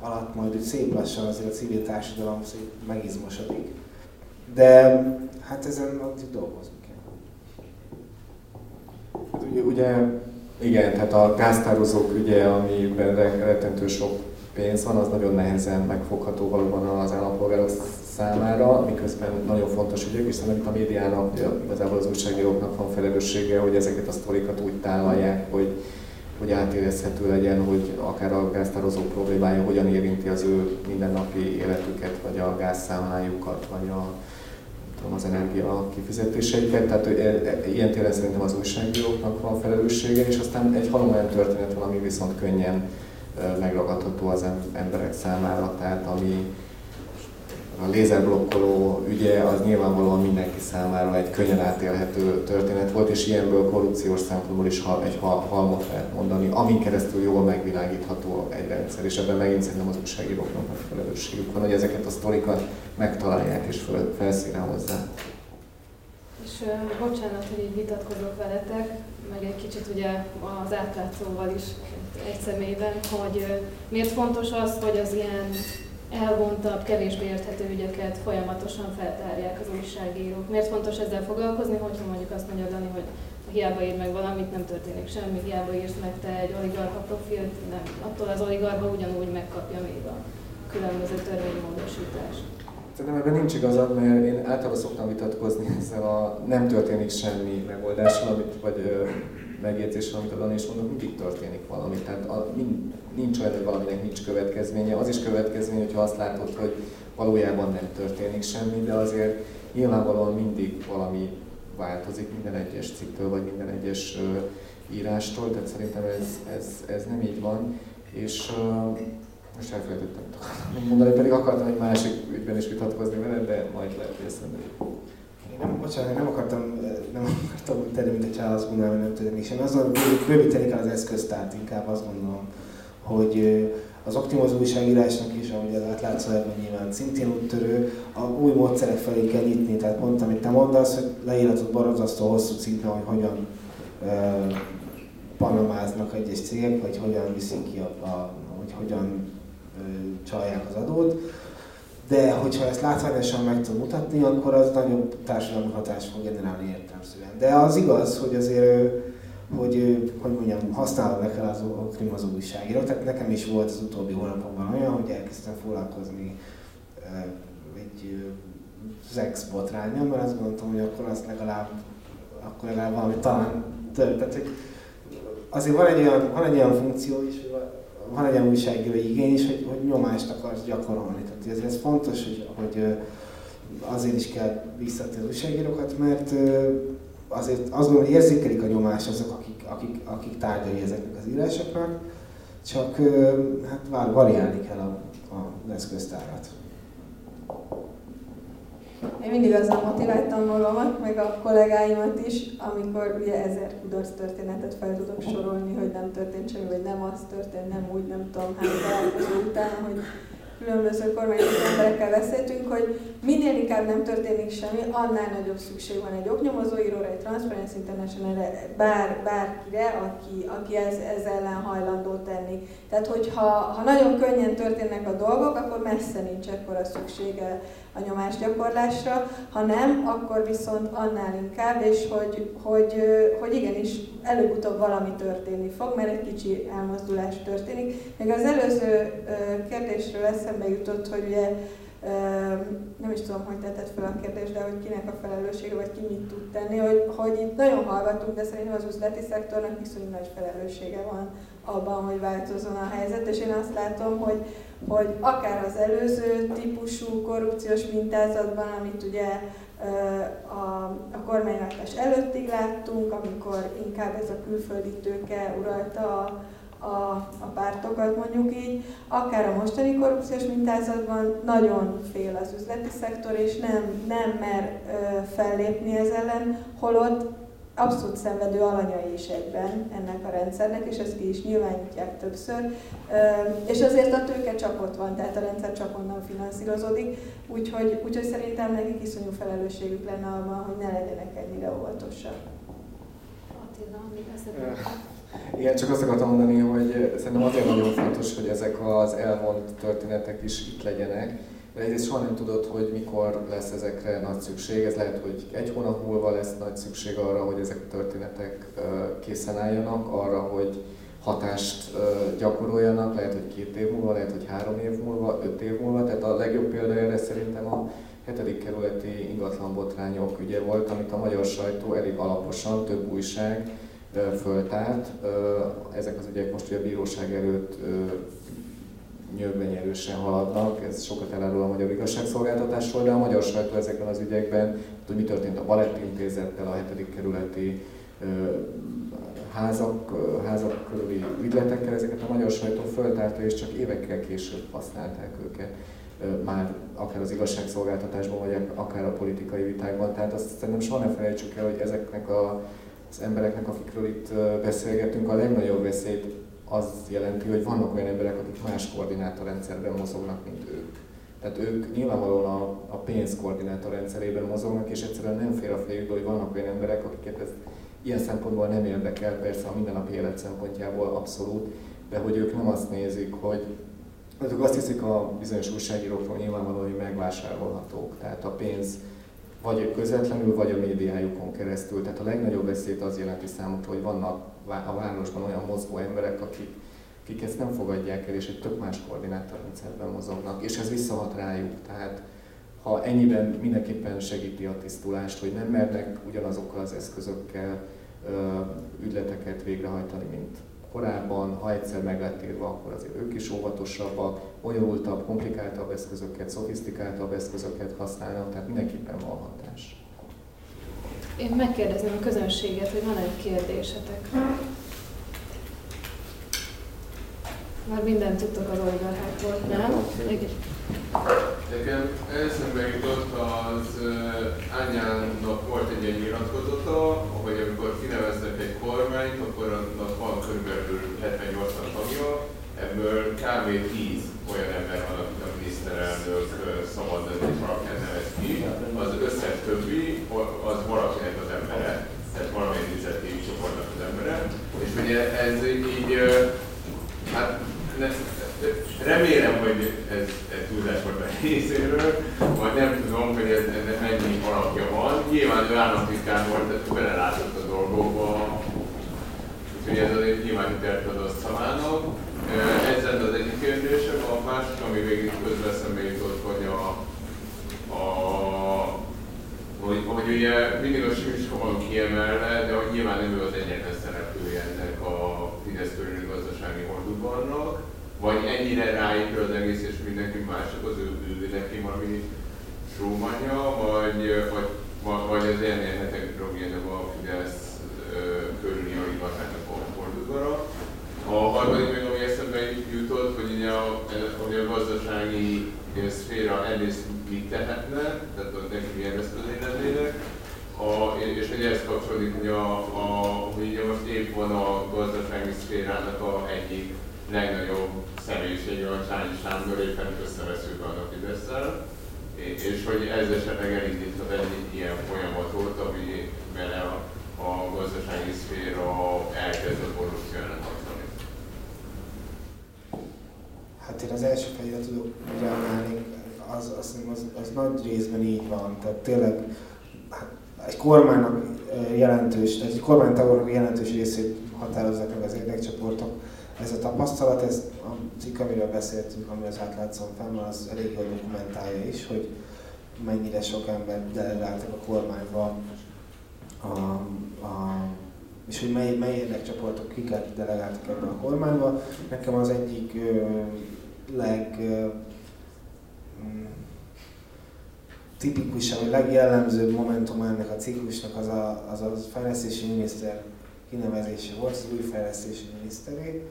Speaker 2: alatt majd úgy szép lassan azért a civil társadalom szép megizmosodik. De hát ezen addig dolgozni kell.
Speaker 4: Hát ugye, ugye igen, tehát a gáztározók ügye, amiben rettentő sok pénz van, az nagyon nehezen megfogható valóban az állampolgárok számára, miközben nagyon fontos ügyek, és szerintem a médiának, igazából az újságíróknak van felelőssége, hogy ezeket a sztorikat úgy tálalják, hogy, hogy átérezhető legyen, hogy akár a gáztározó problémája hogyan érinti az ő mindennapi életüket, vagy a gázszámlájukat, vagy a, tudom, az energia kifizetéseiket. Tehát e, e, ilyen téren szerintem az újságíróknak van felelőssége, és aztán egy olyan történet van, ami viszont könnyen megragadható az emberek számára, tehát ami a lézerblokkoló ügye az nyilvánvalóan mindenki számára egy könnyen átélhető történet volt, és ilyenből korrupciós szempontból is egy halmot lehet mondani, amin keresztül jól megvilágítható egy rendszer, és ebben megint szerintem az újságíróknak nagy felelősségük van, hogy ezeket a sztorikat megtalálják és fel, felszíne hozzá.
Speaker 3: És bocsánat, hogy így vitatkozok veletek, meg egy kicsit ugye az átlátszóval is egy személyben, hogy miért fontos az, hogy az ilyen elvontabb, kevésbé érthető ügyeket folyamatosan feltárják az újságírók. Miért fontos ezzel foglalkozni, hogyha mondjuk azt mondja Dani, hogy hiába ír meg valamit, nem történik semmi, hiába írsz meg te egy oligarcha profilt, nem. Attól az oligarcha ugyanúgy megkapja még a különböző törvénymódosítást.
Speaker 4: Szerintem ebben nincs igazad, mert én általában szoktam vitatkozni ezzel a nem történik semmi megoldással, amit, vagy megjegyzéssel, amit a Dani is mondott, mindig történik valami. Tehát a, mind, nincs olyan, hogy valaminek nincs következménye. Az is következmény, hogyha azt látod, hogy valójában nem történik semmi, de azért nyilvánvalóan mindig valami változik minden egyes cikktől, vagy minden egyes írástól, tehát szerintem ez, ez, ez nem így van. És uh, most elfelejtettem mondani, pedig akartam egy másik ügyben is vitatkozni veled, de majd lehet, hogy.
Speaker 2: Én nem, bocsánat, nem akartam, nem akartam tenni, mint egy hogy nem tudom, sem. Azon bővíteni kell az eszköztárt, inkább azt gondolom, hogy az optimaz újságírásnak is, ahogy az átlátszó ebben nyilván szintén úttörő, a új módszerek felé kell nyitni. Tehát pont amit te mondasz, hogy leíratod borzasztó hosszú cikkben, hogy hogyan uh, panamáznak egyes cégek, vagy hogyan viszik ki a, a hogy hogyan uh, csalják az adót de hogyha ezt látványosan meg tud mutatni, akkor az nagyobb társadalmi hatást fog generálni értelmszerűen. De az igaz, hogy azért, hogy, hogy mondjam, használni kell az az újságíró. Tehát nekem is volt az utóbbi hónapokban olyan, hogy elkezdtem foglalkozni egy szex botrányjal, mert azt gondoltam, hogy akkor azt legalább, akkor legalább valami talán több. Tehát, hogy azért van egy olyan, van egy olyan funkció is, van egy olyan újságírói igény is, hogy, hogy nyomást akarsz gyakorolni. Tehát ez, ez fontos, hogy, hogy azért is kell visszatérni az újságírókat, mert azért azt gondolom, hogy érzékelik a nyomást azok, akik, akik, akik tárgyai ezeknek az írásoknak, csak hát variálni kell a, a, eszköztárat.
Speaker 1: Én mindig azzal motiváltam magamat, meg a kollégáimat is, amikor ugye ezer kudarc történetet fel tudok sorolni, hogy nem történt semmi, vagy nem az történt, nem úgy, nem tudom hány találkozó után, hogy különböző kormányzati emberekkel beszéltünk, hogy minél inkább nem történik semmi, annál nagyobb szükség van egy oknyomozóíróra, egy Transparency international bár, bárkire, aki, aki ez, ez ellen hajlandó tenni. Tehát, hogyha ha nagyon könnyen történnek a dolgok, akkor messze nincs ekkora szüksége a nyomásgyakorlásra, ha nem, akkor viszont annál inkább, és hogy, hogy, hogy igenis előbb-utóbb valami történni fog, mert egy kicsi elmozdulás történik. Még az előző kérdésről eszembe jutott, hogy ugye nem is tudom, hogy tetted fel a kérdést, de hogy kinek a felelőssége, vagy ki mit tud tenni, hogy, hogy itt nagyon hallgatunk, de szerintem az üzleti szektornak viszonylag nagy felelőssége van abban, hogy változzon a helyzet, és én azt látom, hogy, hogy akár az előző típusú korrupciós mintázatban, amit ugye a, a kormányváltás előttig láttunk, amikor inkább ez a külföldi tőke uralta a, a, a pártokat mondjuk így, akár a mostani korrupciós mintázatban nagyon fél az üzleti szektor, és nem, nem mer ö, fellépni ez ellen, holott abszolút szenvedő alanyai is egyben ennek a rendszernek, és ezt ki is nyilvánítják többször. És azért a tőke csak ott van, tehát a rendszer csak onnan finanszírozódik, úgyhogy, úgyhogy szerintem nekik iszonyú felelősségük lenne abban, hogy ne legyenek ennyire óvatosak.
Speaker 3: Attila, mi
Speaker 4: igen, csak azt akartam mondani, hogy szerintem azért nagyon fontos, hogy ezek az elvont történetek is itt legyenek, egyrészt soha nem tudod, hogy mikor lesz ezekre nagy szükség. Ez lehet, hogy egy hónap múlva lesz nagy szükség arra, hogy ezek a történetek készen álljanak, arra, hogy hatást gyakoroljanak, lehet, hogy két év múlva, lehet, hogy három év múlva, öt év múlva. Tehát a legjobb példa erre szerintem a hetedik kerületi ingatlanbotrányok ügye volt, amit a magyar sajtó elég alaposan, több újság föltárt. Ezek az ügyek most ugye a bíróság előtt nyögvenyerősen haladnak, ez sokat elárul a magyar igazságszolgáltatásról, de a magyar sajtó ezekben az ügyekben, hogy mi történt a Balett Intézettel, a hetedik kerületi házak, házak körüli ügyletekkel, ezeket a magyar sajtó föltárta, és csak évekkel később használták őket. már akár az igazságszolgáltatásban, vagy akár a politikai vitákban. Tehát azt szerintem soha ne felejtsük el, hogy ezeknek a, az embereknek, akikről itt beszélgetünk, a legnagyobb veszélyt az jelenti, hogy vannak olyan emberek, akik más koordinátorrendszerben mozognak, mint ők. Tehát ők nyilvánvalóan a, a pénz koordinátorrendszerében mozognak, és egyszerűen nem fér a fejükbe, hogy vannak olyan emberek, akiket ez ilyen szempontból nem érdekel, persze a mindennapi élet szempontjából abszolút, de hogy ők nem azt nézik, hogy azok azt hiszik a bizonyos újságírókról nyilvánvalóan, hogy megvásárolhatók. Tehát a pénz vagy közvetlenül, vagy a médiájukon keresztül. Tehát a legnagyobb veszélyt az jelenti számukra, hogy vannak a városban olyan mozgó emberek, akik, akik ezt nem fogadják el, és egy tök más koordinátorrendszerben mozognak, és ez visszahat rájuk. Tehát ha ennyiben mindenképpen segíti a tisztulást, hogy nem mernek ugyanazokkal az eszközökkel ügyleteket végrehajtani, mint korábban, ha egyszer meg lett írva, akkor azért ők is óvatosabbak, bonyolultabb, komplikáltabb eszközöket, szofisztikáltabb eszközöket használnak, tehát mindenképpen van hatás.
Speaker 3: Én megkérdezném a közönséget, hogy van egy kérdésetek. Már mindent tudtok az oligarchákról, nem?
Speaker 5: Nekem eszembe jutott az Ányának volt egy ilyen nyilatkozata, hogy amikor kineveztek egy kormányt, akkor annak van körülbelül 70-80 tagja, ebből kb. 10 olyan ember van, akit a miniszterelnök szabad döntés alapján nevez ki, az összes többi az valakinek az embere, tehát valamelyik üzleti csoportnak az embere, ugye ez így, hát remélem, hogy ez, ez túlzás volt a részéről, vagy nem tudom, hogy ez, ennek mennyi alapja van. Nyilván ő államtitkár volt, tehát belelátott a dolgokba, úgyhogy ez azért nyilván hitelt ad a szavának. Ez lenne az egyik kérdésem, a másik, ami végig közben jutott, hogy a, a hogy, hogy ugye mindig a Simiska van kiemelve, de hogy nyilván ő az egyetlen szereplője ennek a Fidesz gazdasági hordubannak vagy ennyire ráépül az egész, és mindenki mások az ő, ő neki valami trómanja, vagy, vagy, vagy az ennél heterogenebb a Fidesz körüli oligarchának a fordulóra. A harmadik még, ami eszembe jutott, hogy ugye a, hogy a gazdasági szféra egyrészt mit tehetne, tehát a neki milyen eszközei lennének, a, és hogy ehhez kapcsolódik, hogy, a, a, ugye most épp van a gazdasági szférának a egyik legnagyobb személyisége a Csányi Sándor éppen összeveszünk a fidesz és hogy ez esetleg elindíthat egy ilyen folyamatot, ami vele a, a gazdasági szféra elkezd a korrupció ellen harcolni.
Speaker 2: Hát én az első fejére tudok reagálni, az, az, az, az nagy részben így van. Tehát tényleg hát egy kormánynak jelentős, egy kormánytagoknak jelentős részét határozzák meg az érdekcsoportok ez a tapasztalat, ez a cikk, amiről beszéltünk, ami az átlátszom fel, az elég jól dokumentálja is, hogy mennyire sok ember delegáltak a kormányba, a, a, és hogy mely, mely érdekcsoportok kiket delegáltak ebbe a kormányba. Nekem az egyik ö, leg ö, mm, tipikusabb, legjellemzőbb momentum ciklusnak az a, az a fejlesztési miniszter kinevezése volt, az új fejlesztési miniszteré,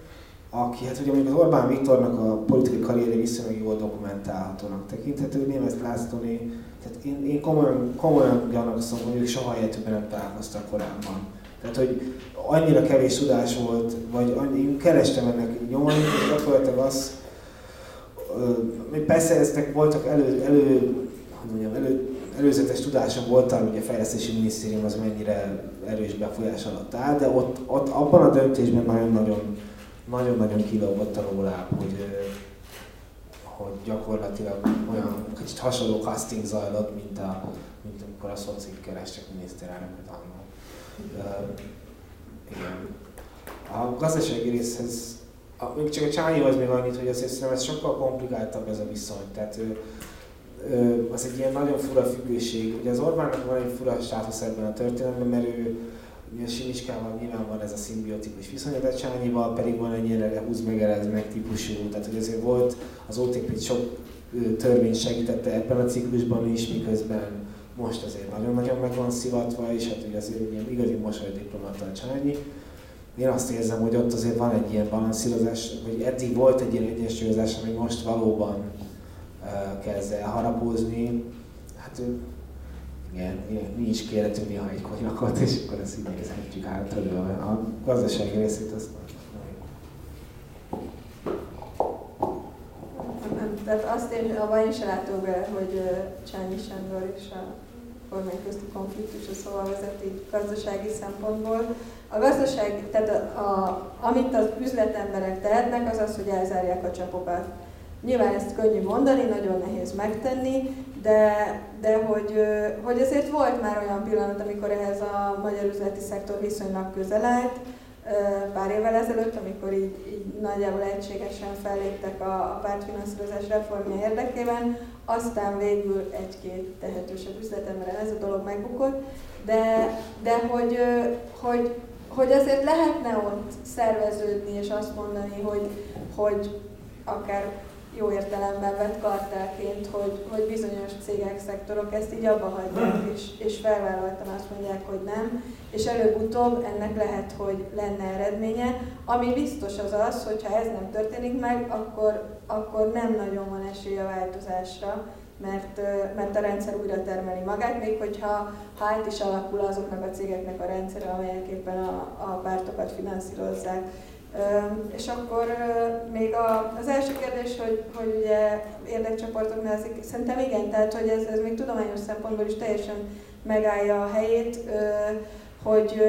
Speaker 2: aki hát ugye mondjuk az Orbán Viktornak a politikai karrierje viszonylag jól dokumentálhatónak tekinthető, Német Lászlóné, tehát én, én komolyan, komolyan gyanakszom, hogy ők soha életükben nem találkoztak korábban. Tehát, hogy annyira kevés tudás volt, vagy annyi, én kerestem ennek nyomait, és gyakorlatilag az, persze ezek voltak elő, elő, hogy mondjam, elő, előzetes tudása volt arra, hogy a fejlesztési minisztérium az mennyire erős befolyás alatt áll, de ott, ott abban a döntésben nagyon-nagyon nagyon-nagyon kilógott a róla, hogy, hogy gyakorlatilag olyan kicsit hasonló casting zajlott, mint, a, mint amikor a szocik kerestek miniszterelnököt annól. igen. A gazdasági részhez, a, még csak a Csányihoz még annyit, hogy azért szerintem ez sokkal komplikáltabb ez a viszony. Tehát ő, az egy ilyen nagyon fura függőség. Ugye az Orbánnak van egy fura státusz ebben a történetben, mert ő Ugye Simiskával nyilván van ez a szimbiotikus viszony, de Csányival pedig van egy ilyen húz meg, elez meg típusú, tehát hogy azért volt az OTP sok törvény segítette ebben a ciklusban is, miközben most azért nagyon-nagyon meg van szivatva, és hát ugye azért ilyen igazi mosolydiplomata a Csányi. Én azt érzem, hogy ott azért van egy ilyen balanszírozás, vagy eddig volt egy ilyen egyensúlyozás, ami most valóban kezd el harapózni. Hát igen, mi is kérhetünk néha egy konyakot, és akkor ezt így nézhetjük hátra, a gazdasági részét azt
Speaker 1: Tehát azt én, abban én sem látom be, hogy Csányi Sándor és a kormány közti konfliktus a szóval vezet így gazdasági szempontból. A gazdaság, tehát a, a, amit az üzletemberek tehetnek, az az, hogy elzárják a csapokat. Nyilván ezt könnyű mondani, nagyon nehéz megtenni, de, de hogy, hogy azért volt már olyan pillanat, amikor ehhez a magyar üzleti szektor viszonylag közel állt, pár évvel ezelőtt, amikor így, így nagyjából egységesen felléptek a, a pártfinanszírozás reformja érdekében, aztán végül egy-két tehetősebb üzletemre ez a dolog megbukott, de, de hogy, hogy, hogy azért lehetne ott szerveződni és azt mondani, hogy, hogy akár jó értelemben vett kartelként, hogy, hogy bizonyos cégek, szektorok ezt így abba hagyják, és, és felvállaltan azt mondják, hogy nem, és előbb-utóbb ennek lehet, hogy lenne eredménye. Ami biztos az az, hogy ha ez nem történik meg, akkor, akkor nem nagyon van esély a változásra, mert, mert a rendszer újra termeli magát, még hogyha ha át is alakul azoknak a cégeknek a rendszere, amelyek éppen a, a pártokat finanszírozzák. És akkor még az első kérdés, hogy, hogy ugye érdekcsoportoknál, szerintem igen, tehát hogy ez, ez még tudományos szempontból is teljesen megállja a helyét, hogy,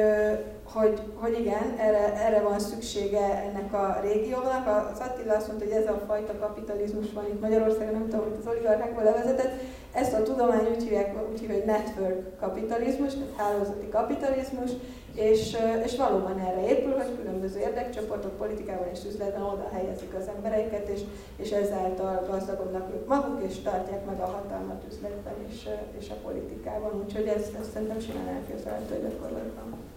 Speaker 1: hogy, hogy igen, erre, erre van szüksége ennek a régiónak. Az Attila azt mondta, hogy ez a fajta kapitalizmus van itt Magyarországon, nem tudom, hogy az oligarchákból levezetett. Ezt a tudomány úgy hívják, úgy hívják, hogy network kapitalizmus, tehát hálózati kapitalizmus, és, és valóban erre épül, hogy különböző érdekcsoportok politikában és üzletben oda helyezik az embereiket, és, és ezáltal gazdagodnak ők maguk, és tartják meg a hatalmat üzletben és, és a politikában. Úgyhogy ez, ez szerintem simán elképzelhető gyakorlatban.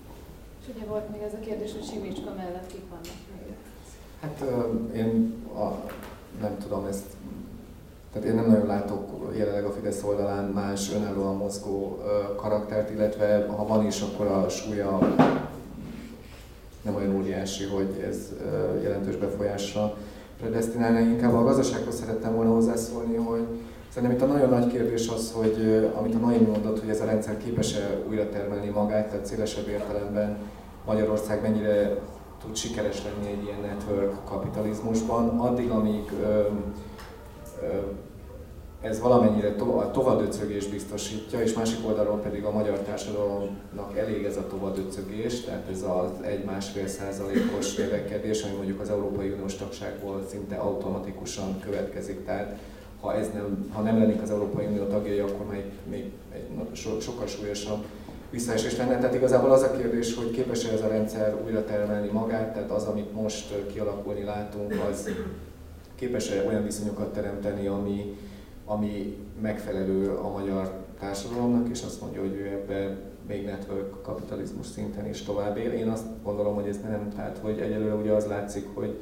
Speaker 3: És ugye volt még ez a kérdés, hogy Simicska mellett kik vannak még?
Speaker 4: Hát én a, nem tudom, ezt tehát én nem nagyon látok jelenleg a Fidesz oldalán más önállóan mozgó karaktert, illetve ha van is, akkor a súlya nem olyan óriási, hogy ez jelentős befolyásra predestinálna. Inkább a gazdasághoz szerettem volna hozzászólni, hogy szerintem itt a nagyon nagy kérdés az, hogy amit a Naimi mondott, hogy ez a rendszer képes-e újra termelni magát, tehát szélesebb értelemben Magyarország mennyire tud sikeres lenni egy ilyen network kapitalizmusban, addig, amíg ö, ez valamennyire to- a biztosítja, és másik oldalról pedig a magyar társadalomnak elég ez a tovadöcögés, tehát ez az egy-másfél százalékos növekedés, ami mondjuk az Európai Uniós tagságból szinte automatikusan következik. Tehát ha, ez nem, ha nem lennék az Európai Unió tagjai, akkor még, még egy so, sokkal súlyosabb visszaesés lenne. Tehát igazából az a kérdés, hogy képes-e ez a rendszer újra termelni magát, tehát az, amit most kialakulni látunk, az képes-e olyan viszonyokat teremteni, ami, ami megfelelő a magyar társadalomnak, és azt mondja, hogy ő ebbe még network kapitalizmus szinten is tovább él. Én azt gondolom, hogy ez nem, tehát hogy egyelőre ugye az látszik, hogy,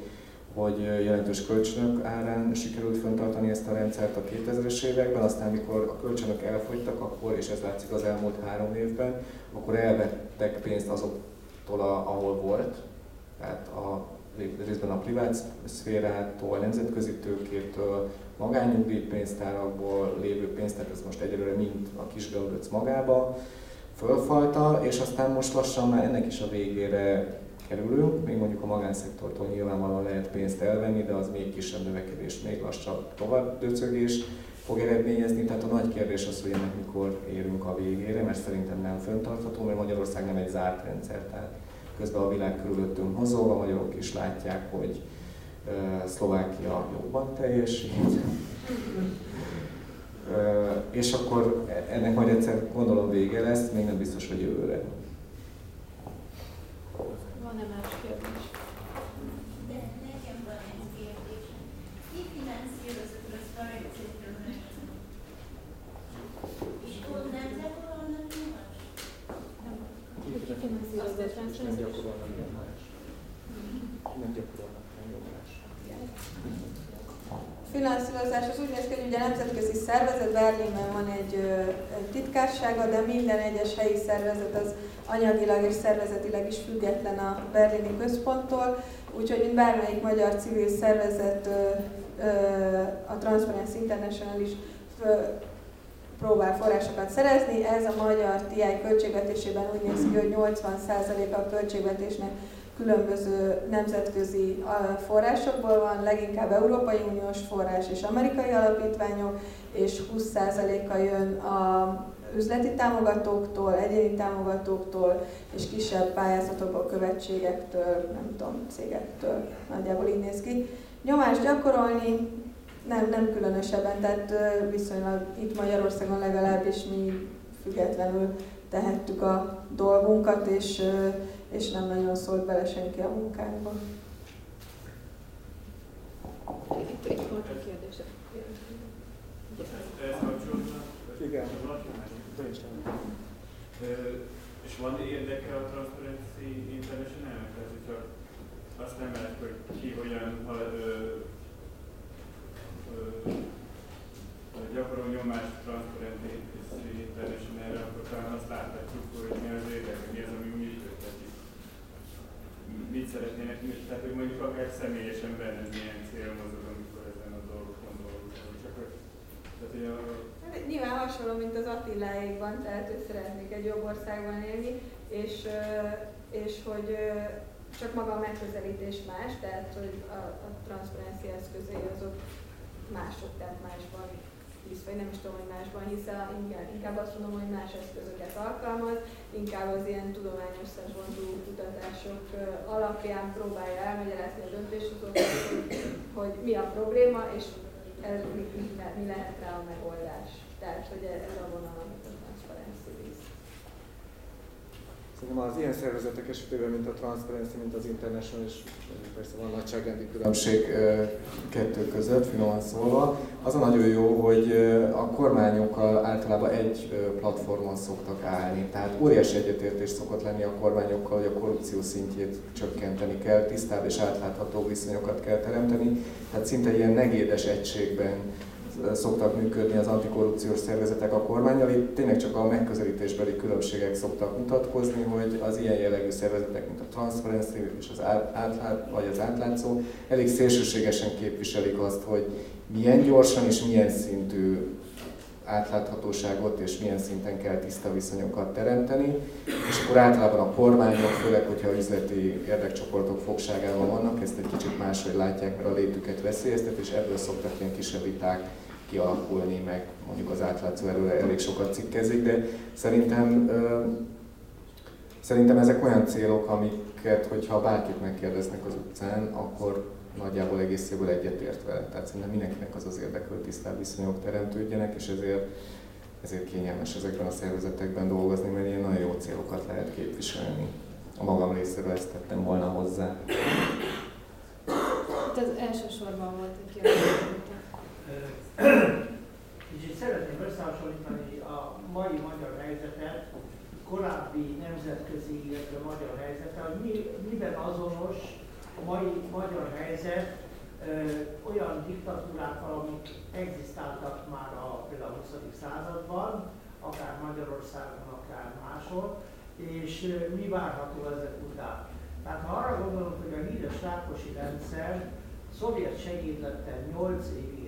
Speaker 4: hogy jelentős kölcsönök árán sikerült fenntartani ezt a rendszert a 2000-es években, aztán mikor a kölcsönök elfogytak, akkor, és ez látszik az elmúlt három évben, akkor elvettek pénzt azoktól, ahol volt, tehát a részben a privát szférától, nemzetközi tőkétől, magányugdíjpénztárakból lévő pénzt, tehát ez most egyelőre mind a kis Gaudöc magába fölfalta, és aztán most lassan már ennek is a végére kerülünk, még mondjuk a magánszektortól nyilvánvalóan lehet pénzt elvenni, de az még kisebb növekedés, még lassabb tovább döcögés fog eredményezni, tehát a nagy kérdés az, hogy ennek mikor érünk a végére, mert szerintem nem föntartható, mert Magyarország nem egy zárt rendszer, tehát közben a világ körülöttünk mozog, a magyarok is látják, hogy Szlovákia jobban teljesít. és akkor ennek majd egyszer gondolom vége lesz, még nem biztos, hogy jövőre.
Speaker 3: Van-e más kérdés?
Speaker 1: Finanszírozás az úgy néz ki, hogy ugye nemzetközi szervezet, Berlinben van egy, egy titkársága, de minden egyes helyi szervezet az anyagilag és szervezetileg is független a berlini központtól, úgyhogy mint bármelyik magyar civil szervezet a Transparency International is próbál forrásokat szerezni. Ez a magyar TI költségvetésében úgy néz ki, hogy 80% a költségvetésnek különböző nemzetközi forrásokból van, leginkább Európai Uniós forrás és amerikai alapítványok, és 20%-a jön a üzleti támogatóktól, egyéni támogatóktól és kisebb pályázatokból, követségektől, nem tudom, cégektől, nagyjából így néz ki. Nyomást gyakorolni nem, nem különösebben, tehát viszonylag itt Magyarországon legalábbis mi függetlenül tehettük a dolgunkat, és, és nem nagyon szólt bele senki a munkánkba.
Speaker 3: Itt.
Speaker 4: Igen.
Speaker 6: És van érdeke a Transparency International-nek? Tehát, hogyha azt nem lehet, hogy ki hogyan ha, ö, ö, gyakorol nyomást Transparency International-re, akkor talán azt láthatjuk, hogy mi az érdeke, mi az, ami működteti. Mit szeretnének, tehát hogy mondjuk akár személyesen benned milyen cél mozog, amikor ezen a dolgokon dolgozol. Csak hogy, tehát, hogy a,
Speaker 1: Hát, nyilván hasonló, mint az Attiláékban, tehát hogy szeretnék egy jobb országban élni, és, és hogy csak maga a megközelítés más, tehát hogy a, a transzparencia eszközei azok mások, tehát másban hisz, vagy nem is tudom, hogy másban hiszel, inkább, inkább azt mondom, hogy más eszközöket alkalmaz, inkább az ilyen tudományos szempontú kutatások alapján próbálja elmagyarázni a döntéshozókat, hogy, mi a probléma, és ez, mi, mi lehet rá a megoldás. Tehát, hogy ez a vonal, amit a transzparency visz.
Speaker 4: Szerintem az ilyen szervezetek esetében, mint a Transparency, mint az International, és persze van nagyságrendi különbség kettő között, finoman szólva, az a nagyon jó, hogy a kormányokkal általában egy platformon szoktak állni. Tehát óriási egyetértés szokott lenni a kormányokkal, hogy a korrupció szintjét csökkenteni kell, tisztább és átlátható viszonyokat kell teremteni. Tehát szinte ilyen negédes egységben szoktak működni az antikorrupciós szervezetek a kormányjal. Itt tényleg csak a megközelítésbeli különbségek szoktak mutatkozni, hogy az ilyen jellegű szervezetek, mint a Transparency és az, átlát, vagy az átlátszó, elég szélsőségesen képviselik azt, hogy milyen gyorsan és milyen szintű átláthatóságot és milyen szinten kell tiszta viszonyokat teremteni, és akkor általában a kormányok, főleg, hogyha üzleti érdekcsoportok fogságában vannak, ezt egy kicsit máshogy látják, mert a létüket veszélyeztet, és ebből szoktak ilyen kisebb viták kialakulni, meg mondjuk az átlátszó erről elég sokat cikkezik, de szerintem, szerintem ezek olyan célok, amiket, hogyha bárkit megkérdeznek az utcán, akkor nagyjából egész jól egyetért vele. Tehát szerintem mindenkinek az az érdek, hogy tisztább viszonyok teremtődjenek, és ezért, ezért kényelmes ezekben a szervezetekben dolgozni, mert ilyen nagyon jó célokat lehet képviselni. A magam részéről ezt tettem volna hozzá.
Speaker 3: Itt az elsősorban volt egy kérdés.
Speaker 7: Kicsit szeretném összehasonlítani a mai magyar helyzetet, korábbi nemzetközi, illetve magyar helyzetet, hogy mi, miben azonos a mai magyar helyzet ö, olyan diktatúrákkal, amik egzisztáltak már a, például a 20. században, akár Magyarországon, akár máshol, és ö, mi várható ezek után. Tehát ha arra gondolunk, hogy a híres Rákosi rendszer szovjet segédlettel 8 évig.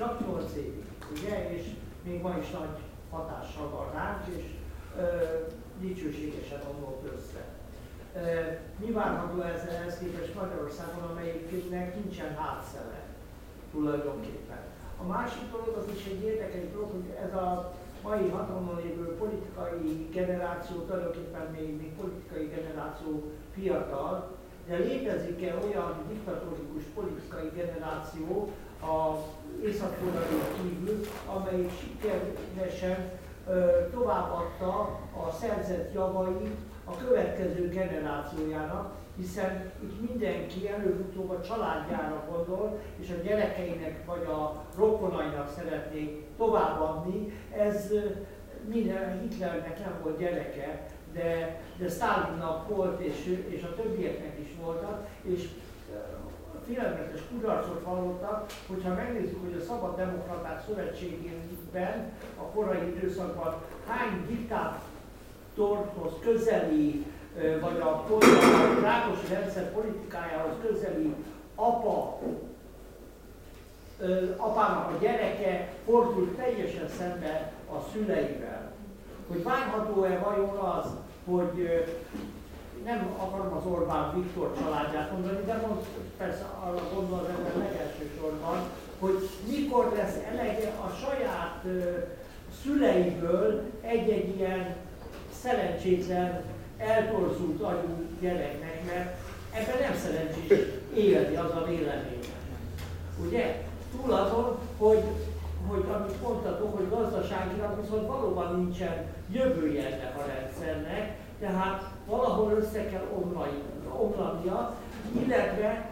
Speaker 7: Csak 8 évig, ugye, és még ma is nagy hatással van ránk, és ö, dicsőségesen omlott össze. Ö, várható ezzel ehhez képest Magyarországon, amelyiknek nincsen hátszele tulajdonképpen. A másik dolog az is egy érdekes dolog, hogy ez a mai hatalmon lévő politikai generáció, tulajdonképpen még, még politikai generáció fiatal, de létezik-e olyan diktatórikus politikai generáció a észak kívül, amelyik sikeresen továbbadta a szerzett javait a következő generációjának, hiszen itt mindenki előbb-utóbb a családjára gondol, és a gyerekeinek vagy a rokonainak szeretné továbbadni. Ez minden Hitlernek nem volt gyereke, de, de Stalinnak volt, és, és a többieknek is voltak, és félelmetes kudarcot vallottak, hogyha megnézzük, hogy a Szabad Demokraták Szövetségében a korai időszakban hány diktátorhoz közeli, vagy a Rákosi rendszer politikájához közeli apa, apának a gyereke fordult teljesen szembe a szüleivel. Hogy várható-e vajon az, hogy nem akarom az Orbán Viktor családját mondani, de most persze arra gondol az ember legelső sorban, hogy mikor lesz elege a saját szüleiből egy-egy ilyen szerencsétlen, eltorzult agyú gyereknek, mert ebben nem szerencsés élni az a vélemény. Ugye? Túl azon, hogy, hogy amit mondtatok, hogy gazdaságilag viszont valóban nincsen jövője ennek a rendszernek, tehát valahol össze kell omlani, omlania, illetve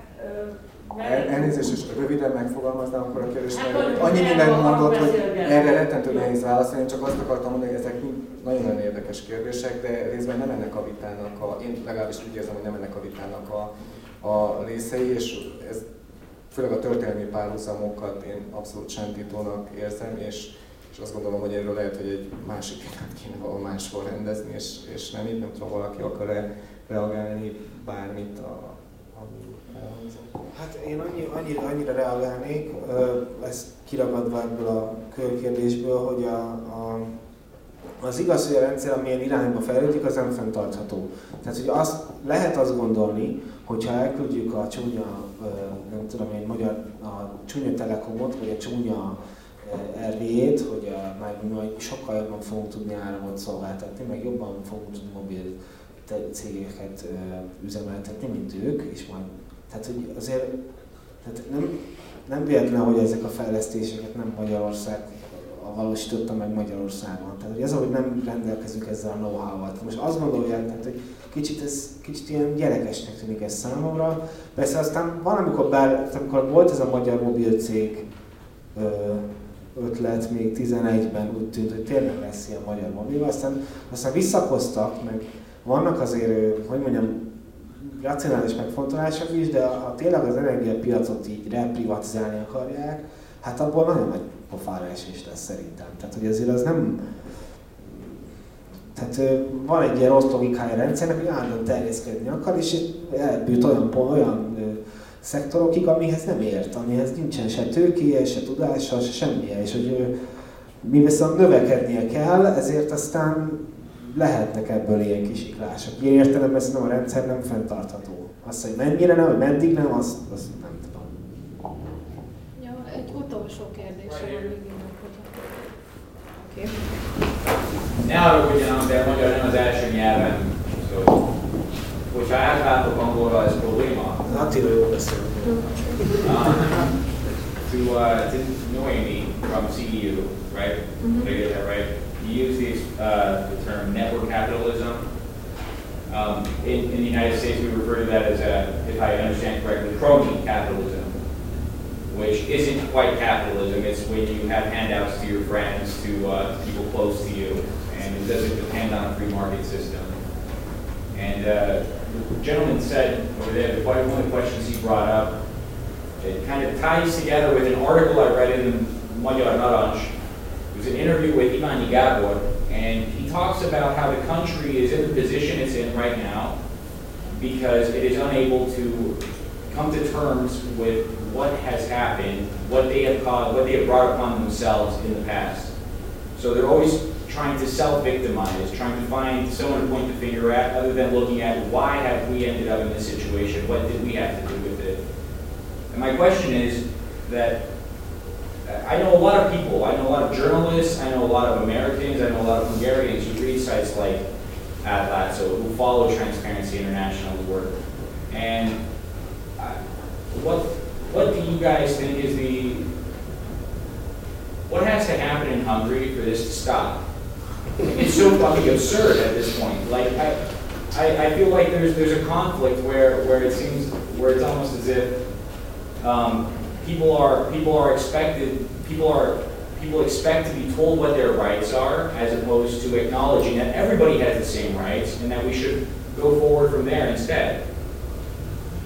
Speaker 4: El, elnézést, és röviden megfogalmaznám akkor a kérdést, hát, mert annyi mindent mondott, hogy erre rettentő nehéz válaszolni, csak azt akartam mondani, hogy ezek nagyon-nagyon érdekes kérdések, de részben nem ennek a vitának, a, én legalábbis úgy érzem, hogy nem ennek a vitának a, a részei, és ez főleg a történelmi párhuzamokat én abszolút sántítónak érzem, és és azt gondolom, hogy erről lehet, hogy egy másik vitát kéne valahol máshol rendezni, és, és nem itt, nem tudom, valaki akar-e reagálni bármit a, ami
Speaker 2: Hát én annyi, annyi, annyira reagálnék, ezt kiragadva ebből a körkérdésből, hogy a, a, az igaz, hogy a rendszer, amilyen irányba fejlődik, az nem fenntartható. Tehát, hogy azt, lehet azt gondolni, hogyha elküldjük a csúnya, nem tudom én, magyar, a csúnya telekomot, vagy a csúnya RV-ét, hogy a, már majd sokkal jobban fogunk tudni áramot szolgáltatni, meg jobban fogunk tudni mobil cégeket üzemeltetni, mint ők, és majd, tehát hogy azért tehát nem, nem véletlen, hogy ezek a fejlesztéseket nem Magyarország valósította meg Magyarországon. Tehát hogy ez, hogy nem rendelkezünk ezzel a know-how-val. Most azt gondolják, tehát, hogy kicsit, ez, kicsit ilyen gyerekesnek tűnik ez számomra. Persze aztán valamikor, bár, amikor volt ez a magyar mobil cég, ötlet még 11-ben úgy tűnt, hogy tényleg lesz ilyen magyar mobil, aztán, aztán visszakoztak, meg vannak azért, hogy mondjam, racionális megfontolások is, de ha tényleg az energiapiacot így reprivatizálni akarják, hát abból nagyon nagy pofára esés lesz szerintem. Tehát, hogy ezért az nem... Tehát van egy ilyen rossz logikája rendszernek, hogy állandóan terjeszkedni akar, és elbűt olyan, olyan szektorokig, amihez nem ért, amihez nincsen se tőkéje, se tudása, se semmilyen, és hogy mi viszont növekednie kell, ezért aztán lehetnek ebből ilyen kisiklások. Ilyen értelemben szerintem a rendszer nem fenntartható. Azt, hogy mennyire nem, vagy meddig nem, azt, azt nem tudom.
Speaker 3: Ja, egy utolsó kérdés van még Oké.
Speaker 8: Ne haragudjanak, de a magyar nem az első nyelven. Hogyha átváltok angolra, ez probléma?
Speaker 2: Attila jó beszél.
Speaker 8: To, uh, to Noemi from CEU, right? Mm-hmm. Did I get that right? You use these, uh, the term network capitalism. Um, in, in the United States, we refer to that as, a, if I understand correctly, crony capitalism, which isn't quite capitalism. It's when you have handouts to your friends, to, uh, people close to you, and it doesn't depend on a free market system. And uh, the gentleman said over there, the, one of the questions he brought up, it kind of ties together with an article I read in the Magyar Narancs. It was an interview with Imani Gabor, and he talks about how the country is in the position it's in right now because it is unable to come to terms with what has happened, what they have caused, what they have brought upon themselves in the past. So they're always trying to self-victimize, trying to find someone to point the finger at, other than looking at why have we ended up in this situation? What did we have to do with it? And my question is that I know a lot of people, I know a lot of journalists, I know a lot of Americans, I know a lot of Hungarians who read sites like Atlas, so who follow Transparency International's work. And what what do you guys think is the what has to happen in Hungary for this to stop? It's so fucking absurd at this point. Like I, I, I, feel like there's there's a conflict where where it seems where it's almost as if um, people are people are expected people are people expect to be told what their rights are as opposed to acknowledging that everybody has the same rights and that we should go forward from there instead.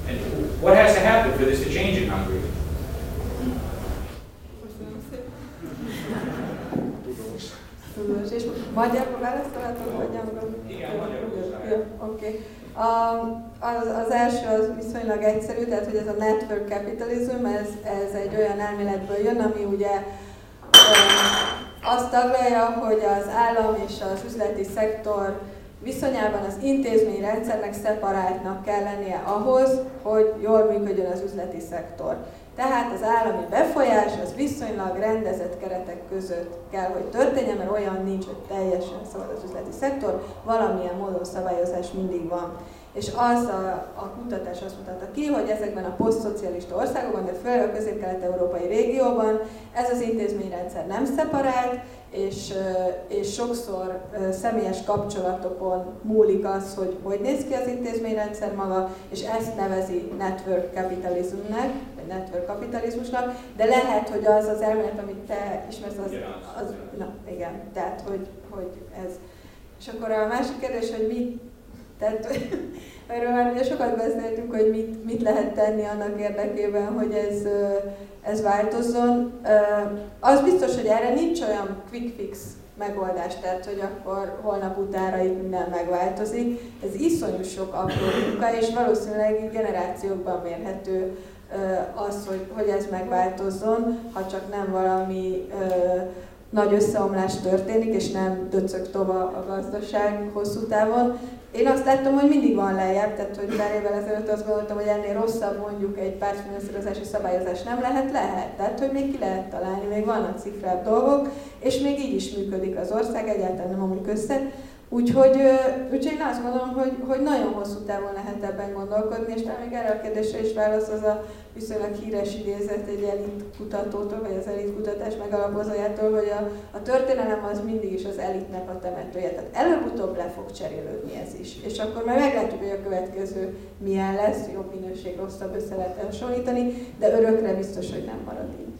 Speaker 8: And What has to happen for this to change in Hungary?
Speaker 1: Tudós. És magyarul válaszolhatok, vagy angolul?
Speaker 8: Igen, magyarul.
Speaker 1: Oké. Okay. Az, az első az viszonylag egyszerű, tehát hogy ez a network capitalism, ez, ez egy olyan elméletből jön, ami ugye azt taglalja, hogy az állam és az üzleti szektor viszonyában az intézményrendszernek szeparáltnak kell lennie ahhoz, hogy jól működjön az üzleti szektor. Tehát az állami befolyás az viszonylag rendezett keretek között kell, hogy történjen, mert olyan nincs, hogy teljesen szabad az üzleti szektor, valamilyen módon szabályozás mindig van. És az a, a kutatás azt mutatta ki, hogy ezekben a posztszocialista országokban, de főleg a közép-kelet-európai régióban ez az intézményrendszer nem szeparált, és, és sokszor személyes kapcsolatokon múlik az, hogy hogy néz ki az intézményrendszer maga, és ezt nevezi network capitalismnek, vagy network kapitalizmusnak, de lehet, hogy az az elmélet, amit te ismersz, az, az na igen, tehát hogy, hogy ez. És akkor a másik kérdés, hogy mi, tehát erről már ugye sokat beszéltünk, hogy mit, mit lehet tenni annak érdekében, hogy ez, ez változzon. Az biztos, hogy erre nincs olyan quick fix megoldás, tehát hogy akkor holnap utára itt minden megváltozik. Ez iszonyú sok apró munka, és valószínűleg generációkban mérhető az, hogy, hogy ez megváltozzon, ha csak nem valami nagy összeomlás történik, és nem döcög tovább a gazdaság hosszú távon. Én azt láttam, hogy mindig van lejjebb, tehát hogy pár évvel ezelőtt azt gondoltam, hogy ennél rosszabb mondjuk egy pártfinanszírozási szabályozás nem lehet, lehet. Tehát, hogy még ki lehet találni, még vannak cifrább dolgok, és még így is működik az ország, egyáltalán nem omlik össze. Úgyhogy, úgyhogy én azt gondolom, hogy, hogy nagyon hosszú távon lehet ebben gondolkodni, és talán még erre a kérdésre is válasz az a viszonylag híres idézet egy elit kutatótól, vagy az elit kutatás megalapozójától, hogy a, a történelem az mindig is az elitnek a temetője. Tehát előbb-utóbb le fog cserélődni ez is. És akkor már meglátjuk, hogy a következő milyen lesz, jobb minőség, rosszabb össze lehet hasonlítani, de örökre biztos, hogy nem marad így.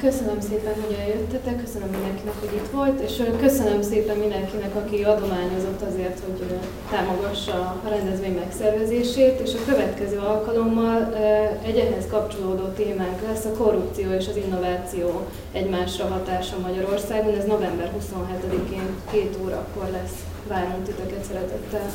Speaker 3: Köszönöm szépen, hogy eljöttetek, köszönöm mindenkinek, hogy itt volt, és köszönöm szépen mindenkinek, aki adományozott azért, hogy támogassa a rendezvény megszervezését, és a következő alkalommal egy ehhez kapcsolódó témánk lesz a korrupció és az innováció egymásra hatása Magyarországon. Ez november 27-én két órakor lesz. Várunk titeket szeretettel.